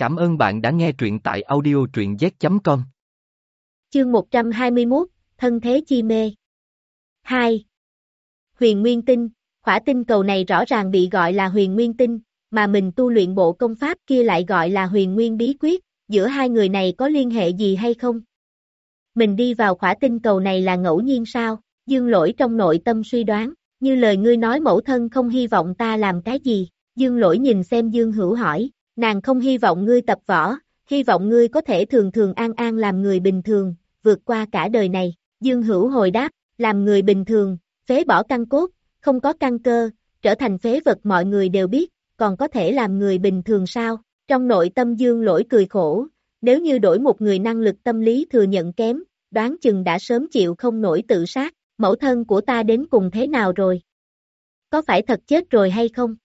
Cảm ơn bạn đã nghe truyện tại audio truyện z.com. Chương 121, Thân thế chi mê 2. Huyền Nguyên Tinh, khỏa tinh cầu này rõ ràng bị gọi là huyền nguyên tinh, mà mình tu luyện bộ công pháp kia lại gọi là huyền nguyên bí quyết, giữa hai người này có liên hệ gì hay không? Mình đi vào khỏa tinh cầu này là ngẫu nhiên sao? Dương lỗi trong nội tâm suy đoán, như lời ngươi nói mẫu thân không hy vọng ta làm cái gì, Dương lỗi nhìn xem Dương hữu hỏi, nàng không hy vọng ngươi tập võ, hy vọng ngươi có thể thường thường an an làm người bình thường, vượt qua cả đời này, Dương hữu hồi đáp, làm người bình thường, phế bỏ căn cốt, không có căn cơ, trở thành phế vật mọi người đều biết, còn có thể làm người bình thường sao, trong nội tâm Dương lỗi cười khổ, nếu như đổi một người năng lực tâm lý thừa nhận kém, đoán chừng đã sớm chịu không nổi tự sát, mẫu thân của ta đến cùng thế nào rồi? Có phải thật chết rồi hay không?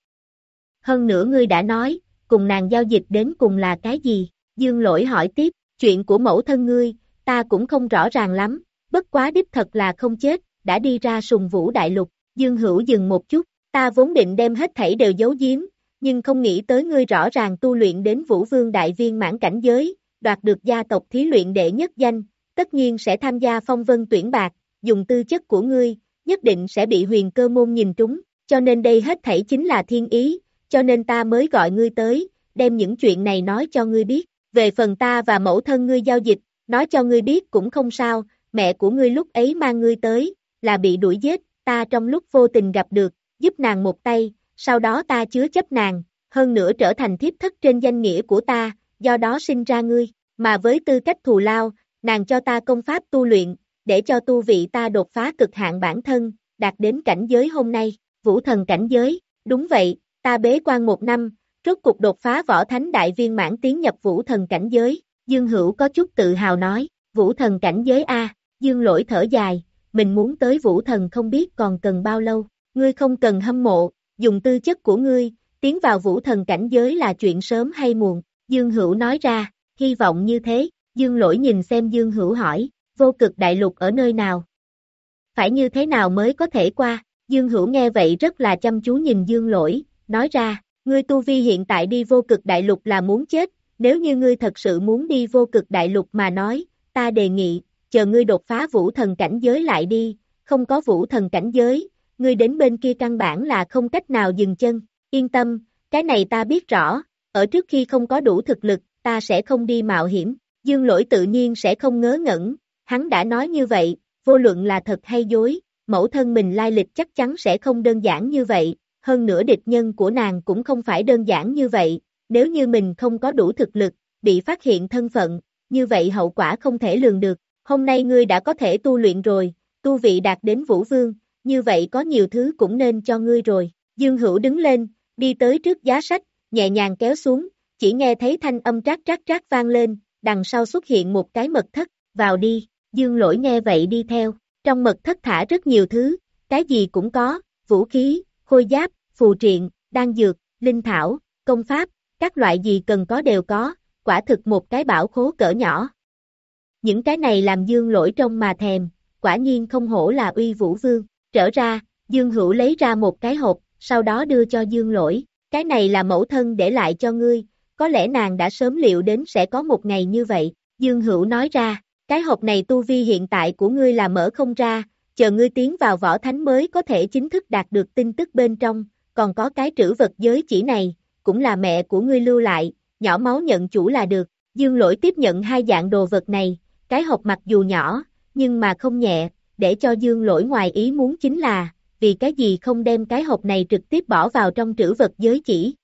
Hơn nữa ngươi đã nói, cùng nàng giao dịch đến cùng là cái gì? Dương lỗi hỏi tiếp, chuyện của mẫu thân ngươi, ta cũng không rõ ràng lắm, bất quá đích thật là không chết, đã đi ra sùng vũ đại lục, Dương hữu dừng một chút, ta vốn định đem hết thảy đều giấu giếm, nhưng không nghĩ tới ngươi rõ ràng tu luyện đến vũ vương đại viên mãn cảnh giới, đoạt được gia tộc thí luyện đệ nhất danh, tất nhiên sẽ tham gia phong vân tuyển bạc, dùng tư chất của ngươi, nhất định sẽ bị huyền cơ môn nhìn trúng, cho nên đây hết thảy chính là thiên ý, cho nên ta mới gọi ngươi tới, đem những chuyện này nói cho ngươi biết, về phần ta và mẫu thân ngươi giao dịch, nói cho ngươi biết cũng không sao, mẹ của ngươi lúc ấy mang ngươi tới, là bị đuổi giết, ta trong lúc vô tình gặp được, giúp nàng một tay, sau đó ta chứa chấp nàng, hơn nữa trở thành thiếp thất trên danh nghĩa của ta, do đó sinh ra ngươi, mà với tư cách thù lao, nàng cho ta công pháp tu luyện, để cho tu vị ta đột phá cực hạn bản thân, đạt đến cảnh giới hôm nay, vũ thần cảnh giới, đúng vậy, ta bế quan một năm, rốt cục đột phá võ thánh đại viên mãn tiến nhập vũ thần cảnh giới, Dương Hữu có chút tự hào nói, vũ thần cảnh giới A, Dương lỗi thở dài, mình muốn tới vũ thần không biết còn cần bao lâu, ngươi không cần hâm mộ, dùng tư chất của ngươi, tiến vào vũ thần cảnh giới là chuyện sớm hay muộn, Dương Hữu nói ra, hy vọng như thế, Dương lỗi nhìn xem Dương Hữu hỏi, vô cực đại lục ở nơi nào? Phải như thế nào mới có thể qua? Dương Hữu nghe vậy rất là chăm chú nhìn Dương lỗi, nói ra, ngươi tu vi hiện tại đi vô cực đại lục là muốn chết, nếu như ngươi thật sự muốn đi vô cực đại lục mà nói, ta đề nghị, chờ ngươi đột phá vũ thần cảnh giới lại đi, không có vũ thần cảnh giới, ngươi đến bên kia căn bản là không cách nào dừng chân, yên tâm, cái này ta biết rõ, ở trước khi không có đủ thực lực, ta sẽ không đi mạo hiểm, dương lỗi tự nhiên sẽ không ngớ ngẩn, hắn đã nói như vậy, vô luận là thật hay dối, mẫu thân mình lai lịch chắc chắn sẽ không đơn giản như vậy, hơn nữa địch nhân của nàng cũng không phải đơn giản như vậy, nếu như mình không có đủ thực lực, bị phát hiện thân phận, như vậy hậu quả không thể lường được, hôm nay ngươi đã có thể tu luyện rồi, tu vị đạt đến vũ vương, như vậy có nhiều thứ cũng nên cho ngươi rồi, Dương Hữu đứng lên, đi tới trước giá sách, nhẹ nhàng kéo xuống, chỉ nghe thấy thanh âm trác trác trác vang lên, đằng sau xuất hiện một cái mật thất, vào đi, Dương Lỗi nghe vậy đi theo, trong mật thất thả rất nhiều thứ, cái gì cũng có, vũ khí, khôi giáp, phù triện, đan dược, linh thảo, công pháp, các loại gì cần có đều có, quả thực một cái bảo khố cỡ nhỏ. Những cái này làm dương lỗi trong mà thèm, quả nhiên không hổ là uy vũ vương, trở ra, dương hữu lấy ra một cái hộp, sau đó đưa cho dương lỗi, cái này là mẫu thân để lại cho ngươi, có lẽ nàng đã sớm liệu đến sẽ có một ngày như vậy, dương hữu nói ra, cái hộp này tu vi hiện tại của ngươi là mở không ra, chờ ngươi tiến vào võ thánh mới có thể chính thức đạt được tin tức bên trong, còn có cái trữ vật giới chỉ này, cũng là mẹ của ngươi lưu lại, nhỏ máu nhận chủ là được, dương lỗi tiếp nhận hai dạng đồ vật này, cái hộp mặc dù nhỏ, nhưng mà không nhẹ, để cho dương lỗi ngoài ý muốn chính là, vì cái gì không đem cái hộp này trực tiếp bỏ vào trong trữ vật giới chỉ.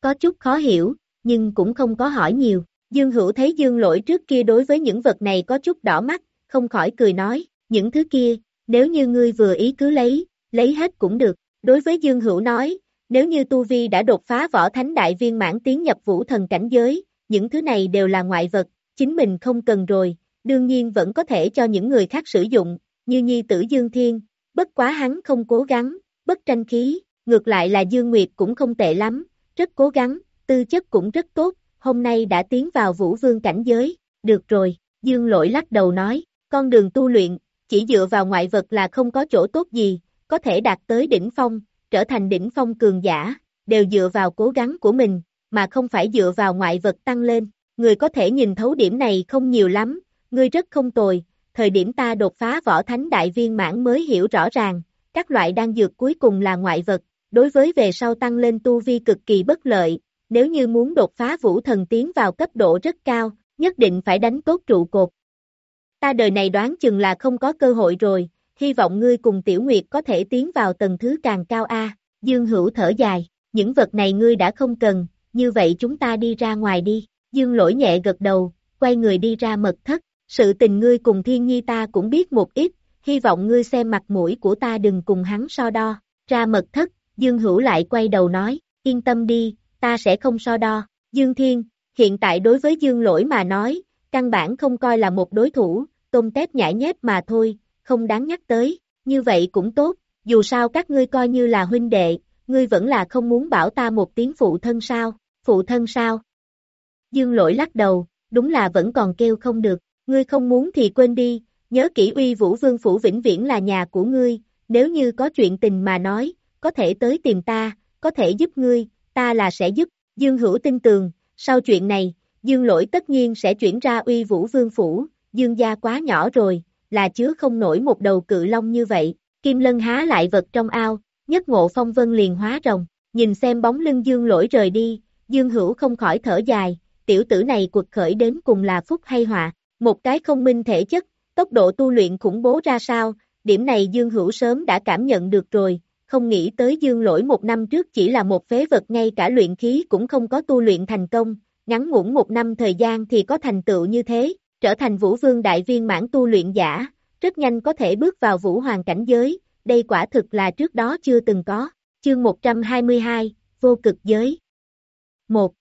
Có chút khó hiểu, nhưng cũng không có hỏi nhiều, dương hữu thấy dương lỗi trước kia đối với những vật này có chút đỏ mắt, không khỏi cười nói, những thứ kia, nếu như ngươi vừa ý cứ lấy, lấy hết cũng được, đối với dương hữu nói, nếu như Tu Vi đã đột phá võ thánh đại viên mãn tiến nhập vũ thần cảnh giới, những thứ này đều là ngoại vật, chính mình không cần rồi, đương nhiên vẫn có thể cho những người khác sử dụng, như nhi tử Dương Thiên, bất quá hắn không cố gắng, bất tranh khí, ngược lại là Dương Nguyệt cũng không tệ lắm, rất cố gắng, tư chất cũng rất tốt, hôm nay đã tiến vào vũ vương cảnh giới, được rồi, Dương Lỗi lắc đầu nói, con đường tu luyện, chỉ dựa vào ngoại vật là không có chỗ tốt gì, có thể đạt tới đỉnh phong, trở thành đỉnh phong cường giả, đều dựa vào cố gắng của mình, mà không phải dựa vào ngoại vật tăng lên. Người có thể nhìn thấu điểm này không nhiều lắm, ngươi rất không tồi, thời điểm ta đột phá võ thánh đại viên mãn mới hiểu rõ ràng, các loại đan dược cuối cùng là ngoại vật, đối với về sau tăng lên tu vi cực kỳ bất lợi, nếu như muốn đột phá vũ thần tiến vào cấp độ rất cao, nhất định phải đánh tốt trụ cột. Ta đời này đoán chừng là không có cơ hội rồi, hy vọng ngươi cùng Tiểu Nguyệt có thể tiến vào tầng thứ càng cao A, Dương Hữu thở dài, những vật này ngươi đã không cần, như vậy chúng ta đi ra ngoài đi, Dương lỗi nhẹ gật đầu, quay người đi ra mật thất, sự tình ngươi cùng thiên nhi ta cũng biết một ít, hy vọng ngươi xem mặt mũi của ta đừng cùng hắn so đo, ra mật thất, Dương Hữu lại quay đầu nói, yên tâm đi, ta sẽ không so đo, Dương Thiên, hiện tại đối với Dương Lỗi mà nói, căn bản không coi là một đối thủ, tôm tép nhãi nhép mà thôi, không đáng nhắc tới, như vậy cũng tốt, dù sao các ngươi coi như là huynh đệ, ngươi vẫn là không muốn bảo ta một tiếng phụ thân sao, phụ thân sao? Dương lỗi lắc đầu, đúng là vẫn còn kêu không được, ngươi không muốn thì quên đi, nhớ kỹ uy vũ vương phủ vĩnh viễn là nhà của ngươi, nếu như có chuyện tình mà nói, có thể tới tìm ta, có thể giúp ngươi, ta là sẽ giúp, Dương hữu tin tường, sau chuyện này, Dương lỗi tất nhiên sẽ chuyển ra uy vũ vương phủ, Dương gia quá nhỏ rồi, là chứa không nổi một đầu cự long như vậy, Kim Lân há lại vật trong ao, nhất ngộ phong vân liền hóa rồng, nhìn xem bóng lưng Dương lỗi rời đi, Dương hữu không khỏi thở dài, tiểu tử này cuộc khởi đến cùng là phúc hay họa, một cái không minh thể chất, tốc độ tu luyện khủng bố ra sao, điểm này Dương hữu sớm đã cảm nhận được rồi, không nghĩ tới Dương lỗi một năm trước chỉ là một phế vật ngay cả luyện khí cũng không có tu luyện thành công, ngắn ngủn một năm thời gian thì có thành tựu như thế, trở thành vũ vương đại viên mãn tu luyện giả, rất nhanh có thể bước vào vũ hoàng cảnh giới, đây quả thực là trước đó chưa từng có. Chương 122, Vô cực giới 1.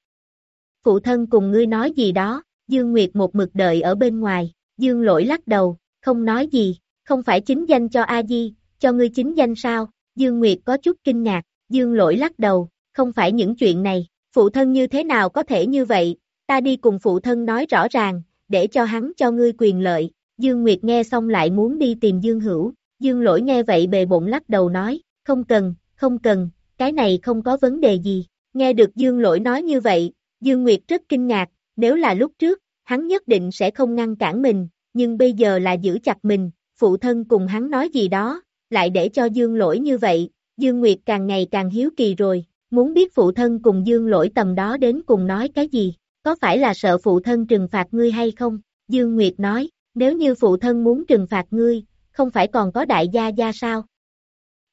Phụ thân cùng ngươi nói gì đó, Dương Nguyệt một mực đợi ở bên ngoài, Dương lỗi lắc đầu, không nói gì, không phải chính danh cho A-di, cho ngươi chính danh sao, Dương Nguyệt có chút kinh ngạc, Dương lỗi lắc đầu, không phải những chuyện này, phụ thân như thế nào có thể như vậy, ta đi cùng phụ thân nói rõ ràng, để cho hắn cho ngươi quyền lợi, Dương Nguyệt nghe xong lại muốn đi tìm Dương Hữu, Dương lỗi nghe vậy bề bụng lắc đầu nói, không cần, không cần, cái này không có vấn đề gì, nghe được Dương lỗi nói như vậy, Dương Nguyệt rất kinh ngạc, nếu là lúc trước, hắn nhất định sẽ không ngăn cản mình, nhưng bây giờ là giữ chặt mình, phụ thân cùng hắn nói gì đó, lại để cho Dương lỗi như vậy, Dương Nguyệt càng ngày càng hiếu kỳ rồi, muốn biết phụ thân cùng Dương lỗi tầm đó đến cùng nói cái gì, có phải là sợ phụ thân trừng phạt ngươi hay không? Dương Nguyệt nói, nếu như phụ thân muốn trừng phạt ngươi, không phải còn có đại gia gia sao?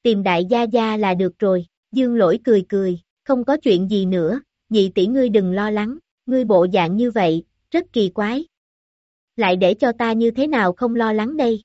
Tìm đại gia gia là được rồi, Dương lỗi cười cười, không có chuyện gì nữa, nhị tỷ ngươi đừng lo lắng, ngươi bộ dạng như vậy, rất kỳ quái. Lại để cho ta như thế nào không lo lắng đây?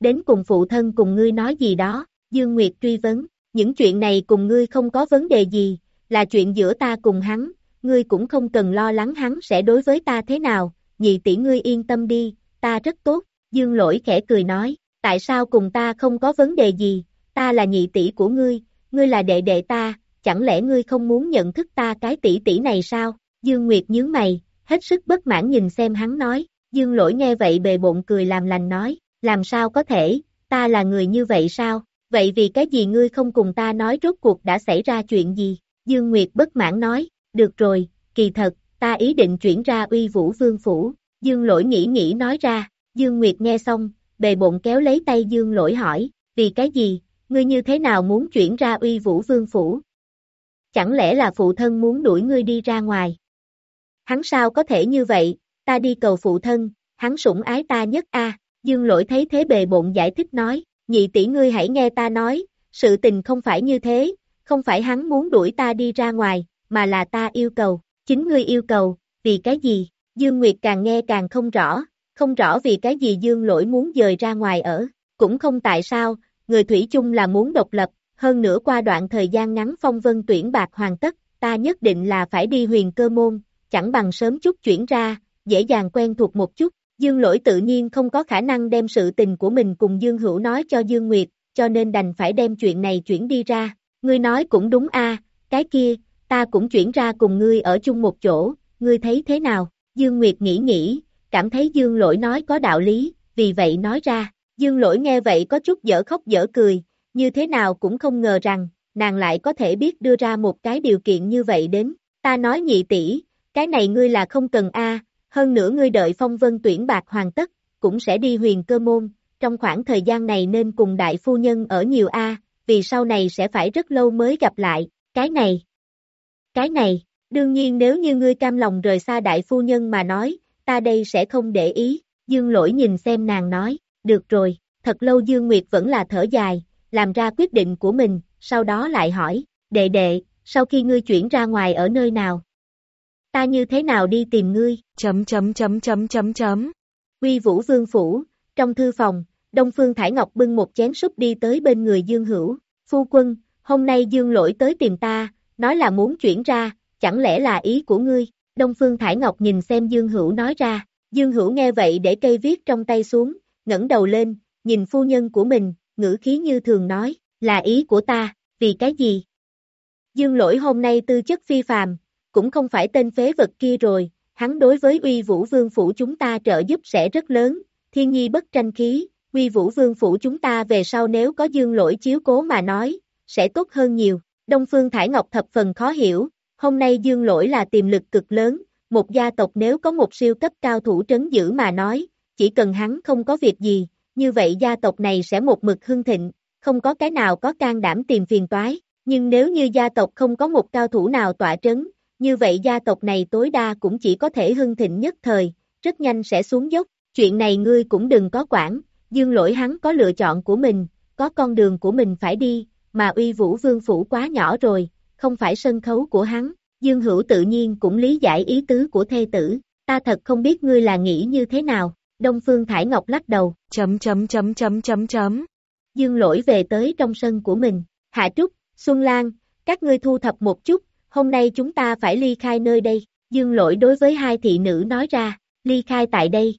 Đến cùng phụ thân cùng ngươi nói gì đó, Dương Nguyệt truy vấn, những chuyện này cùng ngươi không có vấn đề gì, là chuyện giữa ta cùng hắn, ngươi cũng không cần lo lắng hắn sẽ đối với ta thế nào, nhị tỷ ngươi yên tâm đi, ta rất tốt, Dương lỗi khẽ cười nói, tại sao cùng ta không có vấn đề gì, ta là nhị tỷ của ngươi, ngươi là đệ đệ ta, chẳng lẽ ngươi không muốn nhận thức ta cái tỷ tỷ này sao? Dương Nguyệt nhướng mày, hết sức bất mãn nhìn xem hắn nói, Dương lỗi nghe vậy bề bộn cười làm lành nói, làm sao có thể, ta là người như vậy sao? Vậy vì cái gì ngươi không cùng ta nói rốt cuộc đã xảy ra chuyện gì? Dương Nguyệt bất mãn nói, được rồi, kỳ thật, ta ý định chuyển ra uy vũ vương phủ, Dương lỗi nghĩ nghĩ nói ra, Dương Nguyệt nghe xong, bề bộn kéo lấy tay Dương lỗi hỏi, vì cái gì, ngươi như thế nào muốn chuyển ra uy vũ vương phủ? Chẳng lẽ là phụ thân muốn đuổi ngươi đi ra ngoài? Hắn sao có thể như vậy, ta đi cầu phụ thân, hắn sủng ái ta nhất a. Dương lỗi thấy thế bề bộn giải thích nói, nhị tỷ ngươi hãy nghe ta nói, sự tình không phải như thế, không phải hắn muốn đuổi ta đi ra ngoài, mà là ta yêu cầu, chính ngươi yêu cầu, vì cái gì? Dương Nguyệt càng nghe càng không rõ, không rõ vì cái gì Dương lỗi muốn dời ra ngoài ở, cũng không tại sao, người Thủy chung là muốn độc lập, hơn nữa qua đoạn thời gian ngắn phong vân tuyển bạc hoàn tất, ta nhất định là phải đi huyền cơ môn, chẳng bằng sớm chút chuyển ra, dễ dàng quen thuộc một chút. Dương lỗi tự nhiên không có khả năng đem sự tình của mình cùng Dương Hữu nói cho Dương Nguyệt, cho nên đành phải đem chuyện này chuyển đi ra. Ngươi nói cũng đúng a, cái kia, ta cũng chuyển ra cùng ngươi ở chung một chỗ, ngươi thấy thế nào? Dương Nguyệt nghĩ nghĩ, cảm thấy Dương lỗi nói có đạo lý, vì vậy nói ra. Dương lỗi nghe vậy có chút dở khóc dở cười, như thế nào cũng không ngờ rằng, nàng lại có thể biết đưa ra một cái điều kiện như vậy đến, ta nói nhị tỷ, cái này ngươi là không cần a, hơn nữa ngươi đợi phong vân tuyển bạc hoàn tất, cũng sẽ đi huyền cơ môn, trong khoảng thời gian này nên cùng đại phu nhân ở nhiều a, vì sau này sẽ phải rất lâu mới gặp lại, cái này, cái này, đương nhiên nếu như ngươi cam lòng rời xa đại phu nhân mà nói, ta đây sẽ không để ý, dương lỗi nhìn xem nàng nói, được rồi, thật lâu Dương Nguyệt vẫn là thở dài, làm ra quyết định của mình, sau đó lại hỏi, đệ đệ, sau khi ngươi chuyển ra ngoài ở nơi nào? Ta như thế nào đi tìm ngươi? Chấm chấm chấm chấm chấm chấm. Quy Vũ Vương Phủ, trong thư phòng, Đông Phương Thải Ngọc bưng một chén súp đi tới bên người Dương Hữu, phu quân, hôm nay Dương lỗi tới tìm ta, nói là muốn chuyển ra, chẳng lẽ là ý của ngươi? Đông Phương Thải Ngọc nhìn xem Dương Hữu nói ra, Dương Hữu nghe vậy để cây viết trong tay xuống, ngẩng đầu lên, nhìn phu nhân của mình, ngữ khí như thường nói, là ý của ta, vì cái gì? Dương lỗi hôm nay tư chất phi phàm, cũng không phải tên phế vật kia rồi, hắn đối với uy vũ vương phủ chúng ta trợ giúp sẽ rất lớn, thiên nhi bất tranh khí, uy vũ vương phủ chúng ta về sau nếu có dương lỗi chiếu cố mà nói, sẽ tốt hơn nhiều. Đông Phương Thải Ngọc thập phần khó hiểu, hôm nay dương lỗi là tiềm lực cực lớn, một gia tộc nếu có một siêu cấp cao thủ trấn giữ mà nói, chỉ cần hắn không có việc gì, như vậy gia tộc này sẽ một mực hưng thịnh, không có cái nào có can đảm tìm phiền toái, nhưng nếu như gia tộc không có một cao thủ nào tỏa trấn, như vậy gia tộc này tối đa cũng chỉ có thể hưng thịnh nhất thời, rất nhanh sẽ xuống dốc, chuyện này ngươi cũng đừng có quản, dương lỗi hắn có lựa chọn của mình, có con đường của mình phải đi, mà uy vũ vương phủ quá nhỏ rồi, không phải sân khấu của hắn, dương hữu tự nhiên cũng lý giải ý tứ của thê tử, ta thật không biết ngươi là nghĩ như thế nào, Đông Phương Thải Ngọc lắc đầu, chấm chấm chấm chấm chấm chấm. Dương lỗi về tới trong sân của mình, Hạ Trúc, Xuân Lan, các ngươi thu thập một chút, hôm nay chúng ta phải ly khai nơi đây, Dương lỗi đối với hai thị nữ nói ra, ly khai tại đây.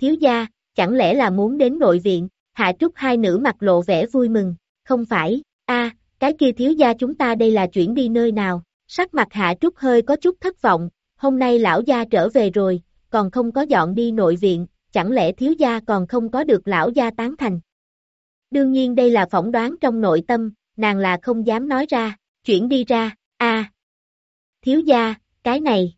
Thiếu gia, chẳng lẽ là muốn đến nội viện, Hạ Trúc hai nữ mặt lộ vẻ vui mừng, không phải, a cái kia thiếu gia chúng ta đây là chuyển đi nơi nào, sắc mặt Hạ Trúc hơi có chút thất vọng, hôm nay lão gia trở về rồi, còn không có dọn đi nội viện, chẳng lẽ thiếu gia còn không có được lão gia tán thành. Đương nhiên đây là phỏng đoán trong nội tâm, nàng là không dám nói ra, chuyển đi ra, a Thiếu gia, cái này.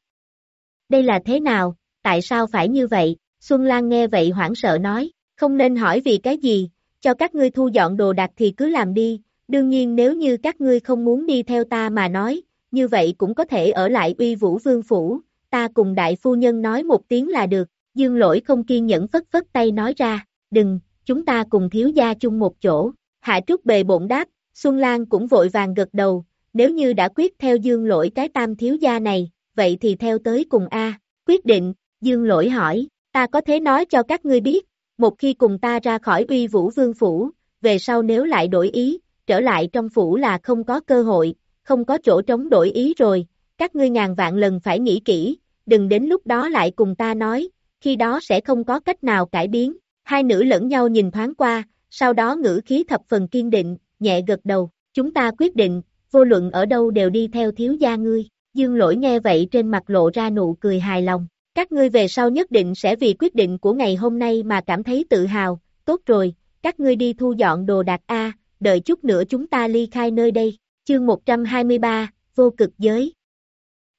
Đây là thế nào, tại sao phải như vậy? Xuân Lan nghe vậy hoảng sợ nói, không nên hỏi vì cái gì, cho các ngươi thu dọn đồ đạc thì cứ làm đi, đương nhiên nếu như các ngươi không muốn đi theo ta mà nói, như vậy cũng có thể ở lại uy vũ vương phủ, ta cùng đại phu nhân nói một tiếng là được, dương lỗi không kiên nhẫn phất phất tay nói ra, đừng, chúng ta cùng thiếu gia chung một chỗ, hạ trúc bề bộn đáp, Xuân Lan cũng vội vàng gật đầu, nếu như đã quyết theo dương lỗi cái tam thiếu gia này, vậy thì theo tới cùng A, quyết định, dương lỗi hỏi, ta có thể nói cho các ngươi biết, một khi cùng ta ra khỏi uy vũ vương phủ, về sau nếu lại đổi ý, trở lại trong phủ là không có cơ hội, không có chỗ trống đổi ý rồi, các ngươi ngàn vạn lần phải nghĩ kỹ, đừng đến lúc đó lại cùng ta nói, khi đó sẽ không có cách nào cải biến. Hai nữ lẫn nhau nhìn thoáng qua, sau đó ngữ khí thập phần kiên định, nhẹ gật đầu, chúng ta quyết định, vô luận ở đâu đều đi theo thiếu gia ngươi. Dương lỗi nghe vậy trên mặt lộ ra nụ cười hài lòng. Các ngươi về sau nhất định sẽ vì quyết định của ngày hôm nay mà cảm thấy tự hào, tốt rồi, các ngươi đi thu dọn đồ đạc A, đợi chút nữa chúng ta ly khai nơi đây. Chương 123, Vô cực giới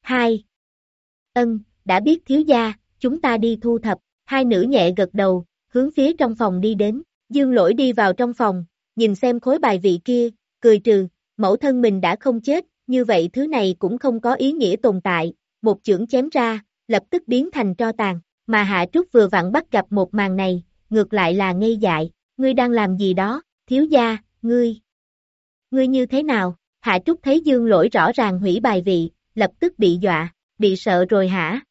2. Ân, đã biết thiếu gia, chúng ta đi thu thập, hai nữ nhẹ gật đầu, hướng phía trong phòng đi đến, dương lỗi đi vào trong phòng, nhìn xem khối bài vị kia, cười trừ, mẫu thân mình đã không chết, như vậy thứ này cũng không có ý nghĩa tồn tại, một chưởng chém ra, lập tức biến thành tro tàn, mà Hạ Trúc vừa vặn bắt gặp một màn này, ngược lại là ngây dại, ngươi đang làm gì đó, thiếu gia, ngươi, ngươi như thế nào, Hạ Trúc thấy dương lỗi rõ ràng hủy bài vị, lập tức bị dọa, bị sợ rồi hả?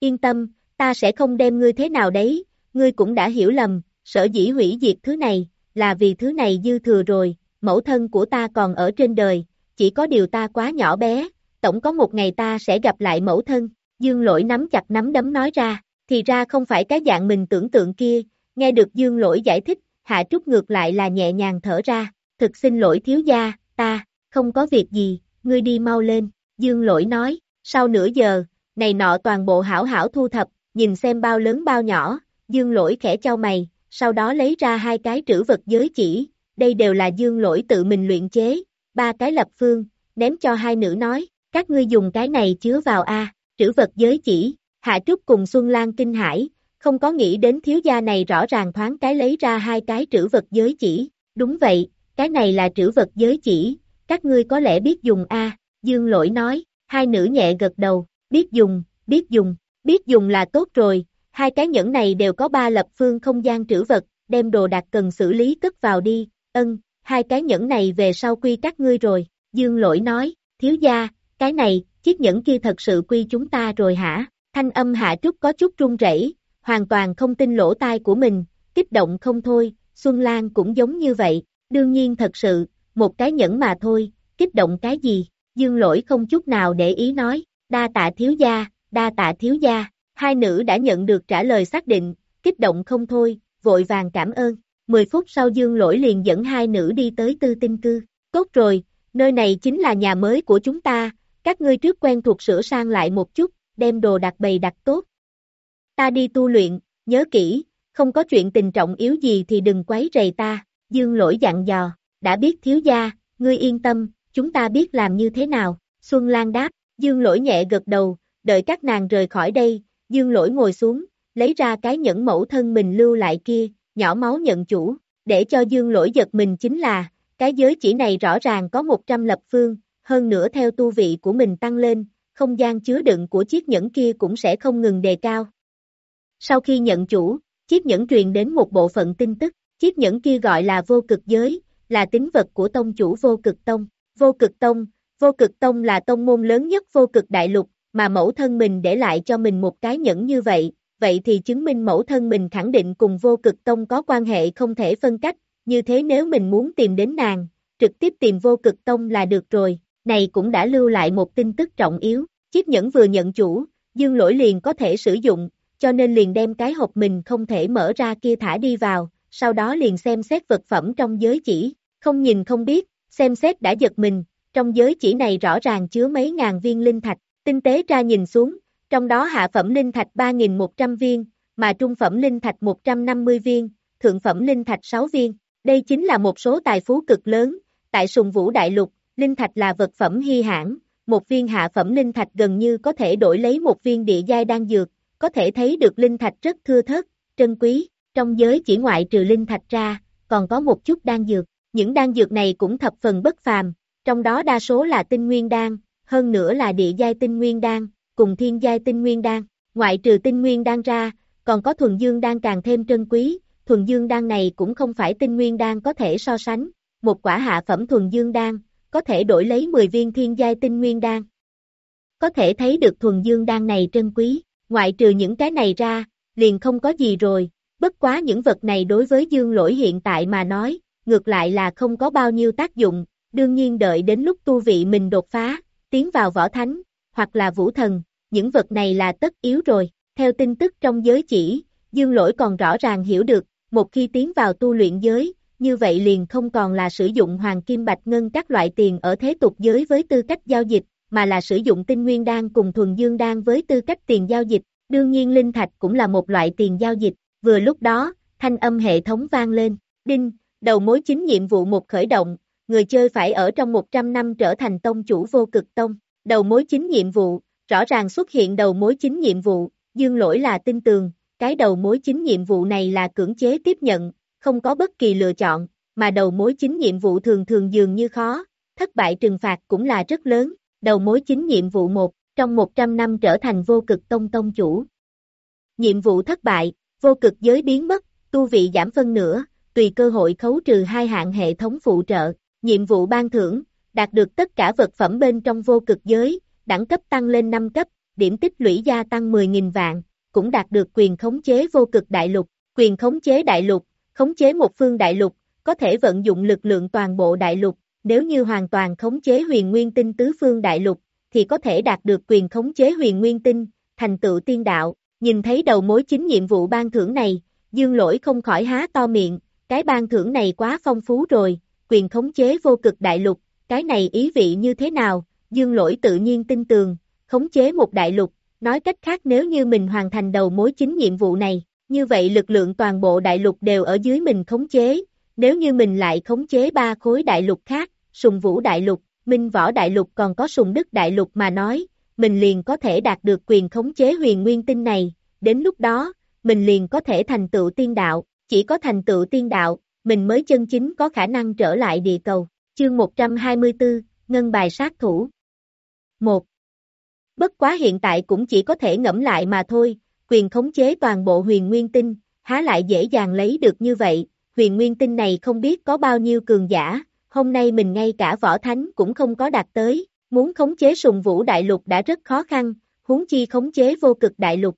Yên tâm, ta sẽ không đem ngươi thế nào đấy, ngươi cũng đã hiểu lầm, sở dĩ hủy diệt thứ này, là vì thứ này dư thừa rồi, mẫu thân của ta còn ở trên đời, chỉ có điều ta quá nhỏ bé, tổng có một ngày ta sẽ gặp lại mẫu thân, dương lỗi nắm chặt nắm đấm nói ra, thì ra không phải cái dạng mình tưởng tượng kia, nghe được dương lỗi giải thích, hạ trúc ngược lại là nhẹ nhàng thở ra, thực xin lỗi thiếu gia, ta, không có việc gì, ngươi đi mau lên, Dương lỗi nói, sau nửa giờ, này nọ toàn bộ hảo hảo thu thập, nhìn xem bao lớn bao nhỏ, dương lỗi khẽ trao mày, sau đó lấy ra hai cái trữ vật giới chỉ, đây đều là dương lỗi tự mình luyện chế, ba cái lập phương, ném cho hai nữ nói, Các ngươi dùng cái này chứa vào A, trữ vật giới chỉ, Hạ Trúc cùng Xuân Lan kinh hải, không có nghĩ đến thiếu gia này rõ ràng thoáng cái lấy ra hai cái trữ vật giới chỉ, đúng vậy, cái này là trữ vật giới chỉ, các ngươi có lẽ biết dùng A, Dương Lỗi nói, hai nữ nhẹ gật đầu, biết dùng, biết dùng, biết dùng là tốt rồi, hai cái nhẫn này đều có ba lập phương không gian trữ vật, đem đồ đạc cần xử lý cất vào đi, ân, hai cái nhẫn này về sau quy các ngươi rồi, Dương Lỗi nói, thiếu gia, cái này, chiếc nhẫn kia thật sự quy chúng ta rồi hả? Thanh âm Hạ Trúc có chút run rẩy, hoàn toàn không tin lỗ tai của mình, kích động không thôi, Xuân Lan cũng giống như vậy, đương nhiên thật sự, một cái nhẫn mà thôi, kích động cái gì, dương lỗi không chút nào để ý nói, đa tạ thiếu gia, đa tạ thiếu gia, hai nữ đã nhận được trả lời xác định, kích động không thôi, vội vàng cảm ơn, 10 phút sau dương lỗi liền dẫn hai nữ đi tới tư tinh cư, tốt rồi, nơi này chính là nhà mới của chúng ta, các ngươi trước quen thuộc sửa sang lại một chút, đem đồ đặt bày đặt tốt. Ta đi tu luyện, nhớ kỹ, không có chuyện tình trọng yếu gì thì đừng quấy rầy ta, dương lỗi dặn dò, đã biết thiếu gia, ngươi yên tâm, chúng ta biết làm như thế nào, Xuân Lan đáp, dương lỗi nhẹ gật đầu, đợi các nàng rời khỏi đây, dương lỗi ngồi xuống, lấy ra cái nhẫn mẫu thân mình lưu lại kia, nhỏ máu nhận chủ, để cho dương lỗi giật mình chính là, cái giới chỉ này rõ ràng có 100 lập phương, hơn nữa theo tu vị của mình tăng lên, không gian chứa đựng của chiếc nhẫn kia cũng sẽ không ngừng đề cao. Sau khi nhận chủ, chiếc nhẫn truyền đến một bộ phận tin tức, chiếc nhẫn kia gọi là vô cực giới, là tính vật của tông chủ vô cực tông. Vô cực tông, vô cực tông là tông môn lớn nhất vô cực đại lục, mà mẫu thân mình để lại cho mình một cái nhẫn như vậy, vậy thì chứng minh mẫu thân mình khẳng định cùng vô cực tông có quan hệ không thể phân cách, như thế nếu mình muốn tìm đến nàng, trực tiếp tìm vô cực tông là được rồi, này cũng đã lưu lại một tin tức trọng yếu, chiếc nhẫn vừa nhận chủ, dương lỗi liền có thể sử dụng, cho nên liền đem cái hộp mình không thể mở ra kia thả đi vào, sau đó liền xem xét vật phẩm trong giới chỉ, không nhìn không biết, xem xét đã giật mình, trong giới chỉ này rõ ràng chứa mấy ngàn viên linh thạch, tinh tế ra nhìn xuống, trong đó hạ phẩm linh thạch 3.100 viên, mà trung phẩm linh thạch 150 viên, thượng phẩm linh thạch 6 viên, đây chính là một số tài phú cực lớn, tại sùng vũ đại lục, linh thạch là vật phẩm hy hãn, một viên hạ phẩm linh thạch gần như có thể đổi lấy một viên địa giai đan dược, có thể thấy được linh thạch rất thưa thớt, trân quý, trong giới chỉ ngoại trừ linh thạch ra, còn có một chút đan dược, những đan dược này cũng thập phần bất phàm, trong đó đa số là tinh nguyên đan, hơn nữa là địa giai tinh nguyên đan, cùng thiên giai tinh nguyên đan, ngoại trừ tinh nguyên đan ra, còn có thuần dương đan càng thêm trân quý, thuần dương đan này cũng không phải tinh nguyên đan có thể so sánh, một quả hạ phẩm thuần dương đan, có thể đổi lấy 10 viên thiên giai tinh nguyên đan. Có thể thấy được thuần dương đan này trân quý, ngoại trừ những cái này ra, liền không có gì rồi, bất quá những vật này đối với dương lỗi hiện tại mà nói, ngược lại là không có bao nhiêu tác dụng, đương nhiên đợi đến lúc tu vị mình đột phá, tiến vào võ thánh, hoặc là vũ thần, những vật này là tất yếu rồi, theo tin tức trong giới chỉ, dương lỗi còn rõ ràng hiểu được, một khi tiến vào tu luyện giới, như vậy liền không còn là sử dụng hoàng kim bạch ngân các loại tiền ở thế tục giới với tư cách giao dịch, mà là sử dụng tinh nguyên đan cùng thuần dương đan với tư cách tiền giao dịch, đương nhiên linh thạch cũng là một loại tiền giao dịch, vừa lúc đó, thanh âm hệ thống vang lên, đinh, đầu mối chính nhiệm vụ một khởi động, người chơi phải ở trong 100 năm trở thành tông chủ vô cực tông, đầu mối chính nhiệm vụ, rõ ràng xuất hiện đầu mối chính nhiệm vụ, dương lỗi là tin tường, cái đầu mối chính nhiệm vụ này là cưỡng chế tiếp nhận, không có bất kỳ lựa chọn, mà đầu mối chính nhiệm vụ thường thường dường như khó, thất bại trừng phạt cũng là rất lớn, đầu mối chính nhiệm vụ 1, trong 100 năm trở thành vô cực tông tông chủ. Nhiệm vụ thất bại, vô cực giới biến mất, tu vị giảm phân nửa, tùy cơ hội khấu trừ hai hạng hệ thống phụ trợ, nhiệm vụ ban thưởng, đạt được tất cả vật phẩm bên trong vô cực giới, đẳng cấp tăng lên 5 cấp, điểm tích lũy gia tăng 10.000 vạn, cũng đạt được quyền khống chế vô cực đại lục, quyền khống chế đại lục, khống chế một phương đại lục, có thể vận dụng lực lượng toàn bộ đại lục, nếu như hoàn toàn khống chế huyền nguyên tinh tứ phương đại lục, thì có thể đạt được quyền khống chế huyền nguyên tinh, thành tựu tiên đạo, nhìn thấy đầu mối chính nhiệm vụ ban thưởng này, dương lỗi không khỏi há to miệng, cái ban thưởng này quá phong phú rồi, quyền khống chế vô cực đại lục, cái này ý vị như thế nào, dương lỗi tự nhiên tin tường, khống chế một đại lục, nói cách khác nếu như mình hoàn thành đầu mối chính nhiệm vụ này, như vậy lực lượng toàn bộ đại lục đều ở dưới mình khống chế, nếu như mình lại khống chế ba khối đại lục khác, sùng vũ đại lục, Minh Võ Đại Lục còn có Sùng Đức Đại Lục mà nói, mình liền có thể đạt được quyền khống chế huyền nguyên tinh này, đến lúc đó, mình liền có thể thành tựu tiên đạo, chỉ có thành tựu tiên đạo, mình mới chân chính có khả năng trở lại địa cầu. Chương 124, Ngân bài sát thủ 1. Bất quá hiện tại cũng chỉ có thể ngẫm lại mà thôi, quyền khống chế toàn bộ huyền nguyên tinh, há lại dễ dàng lấy được như vậy, huyền nguyên tinh này không biết có bao nhiêu cường giả, hôm nay mình ngay cả võ thánh cũng không có đạt tới, muốn khống chế sùng vũ đại lục đã rất khó khăn, huống chi khống chế vô cực đại lục.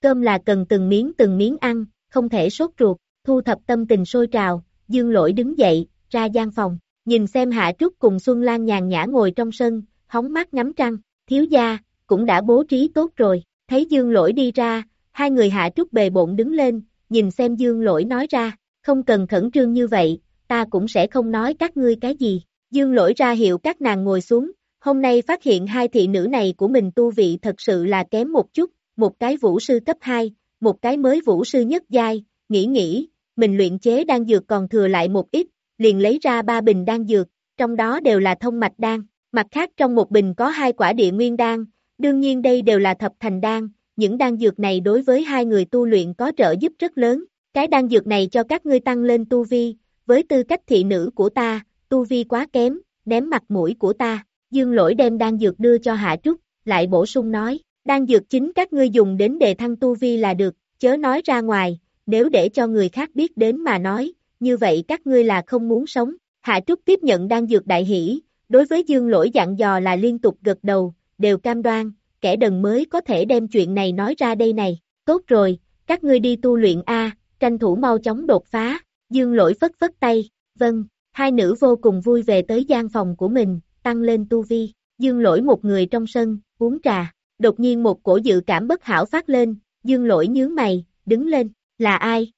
Cơm là cần từng miếng từng miếng ăn, không thể sốt ruột, thu thập tâm tình sôi trào, dương lỗi đứng dậy, ra gian phòng, nhìn xem Hạ Trúc cùng Xuân Lan nhàn nhã ngồi trong sân, hóng mắt ngắm trăng, thiếu gia, cũng đã bố trí tốt rồi, thấy dương lỗi đi ra, hai người Hạ Trúc bề bộn đứng lên, nhìn xem dương lỗi nói ra, không cần khẩn trương như vậy, ta cũng sẽ không nói các ngươi cái gì. Dương lỗi ra hiệu các nàng ngồi xuống, hôm nay phát hiện hai thị nữ này của mình tu vị thật sự là kém một chút, một cái vũ sư cấp 2, một cái mới vũ sư nhất giai, nghĩ nghĩ, mình luyện chế đan dược còn thừa lại một ít, liền lấy ra ba bình đan dược, trong đó đều là thông mạch đan, mặt khác trong một bình có hai quả địa nguyên đan, đương nhiên đây đều là thập thành đan, những đan dược này đối với hai người tu luyện có trợ giúp rất lớn, cái đan dược này cho các ngươi tăng lên tu vi, với tư cách thị nữ của ta, tu vi quá kém, ném mặt mũi của ta, dương lỗi đem đan dược đưa cho Hạ Trúc, lại bổ sung nói, đan dược chính các ngươi dùng đến đề thăng tu vi là được, chớ nói ra ngoài, nếu để cho người khác biết đến mà nói, như vậy các ngươi là không muốn sống. Hạ Trúc tiếp nhận đan dược đại hỷ, đối với dương lỗi dặn dò là liên tục gật đầu, đều cam đoan, kẻ đần mới có thể đem chuyện này nói ra đây này, tốt rồi, các ngươi đi tu luyện A, tranh thủ mau chóng đột phá, dương lỗi phất phất tay, vâng, hai nữ vô cùng vui về tới gian phòng của mình, tăng lên tu vi, dương lỗi một người trong sân, uống trà, đột nhiên một cổ dự cảm bất hảo phát lên, dương lỗi nhướng mày, đứng lên, là ai?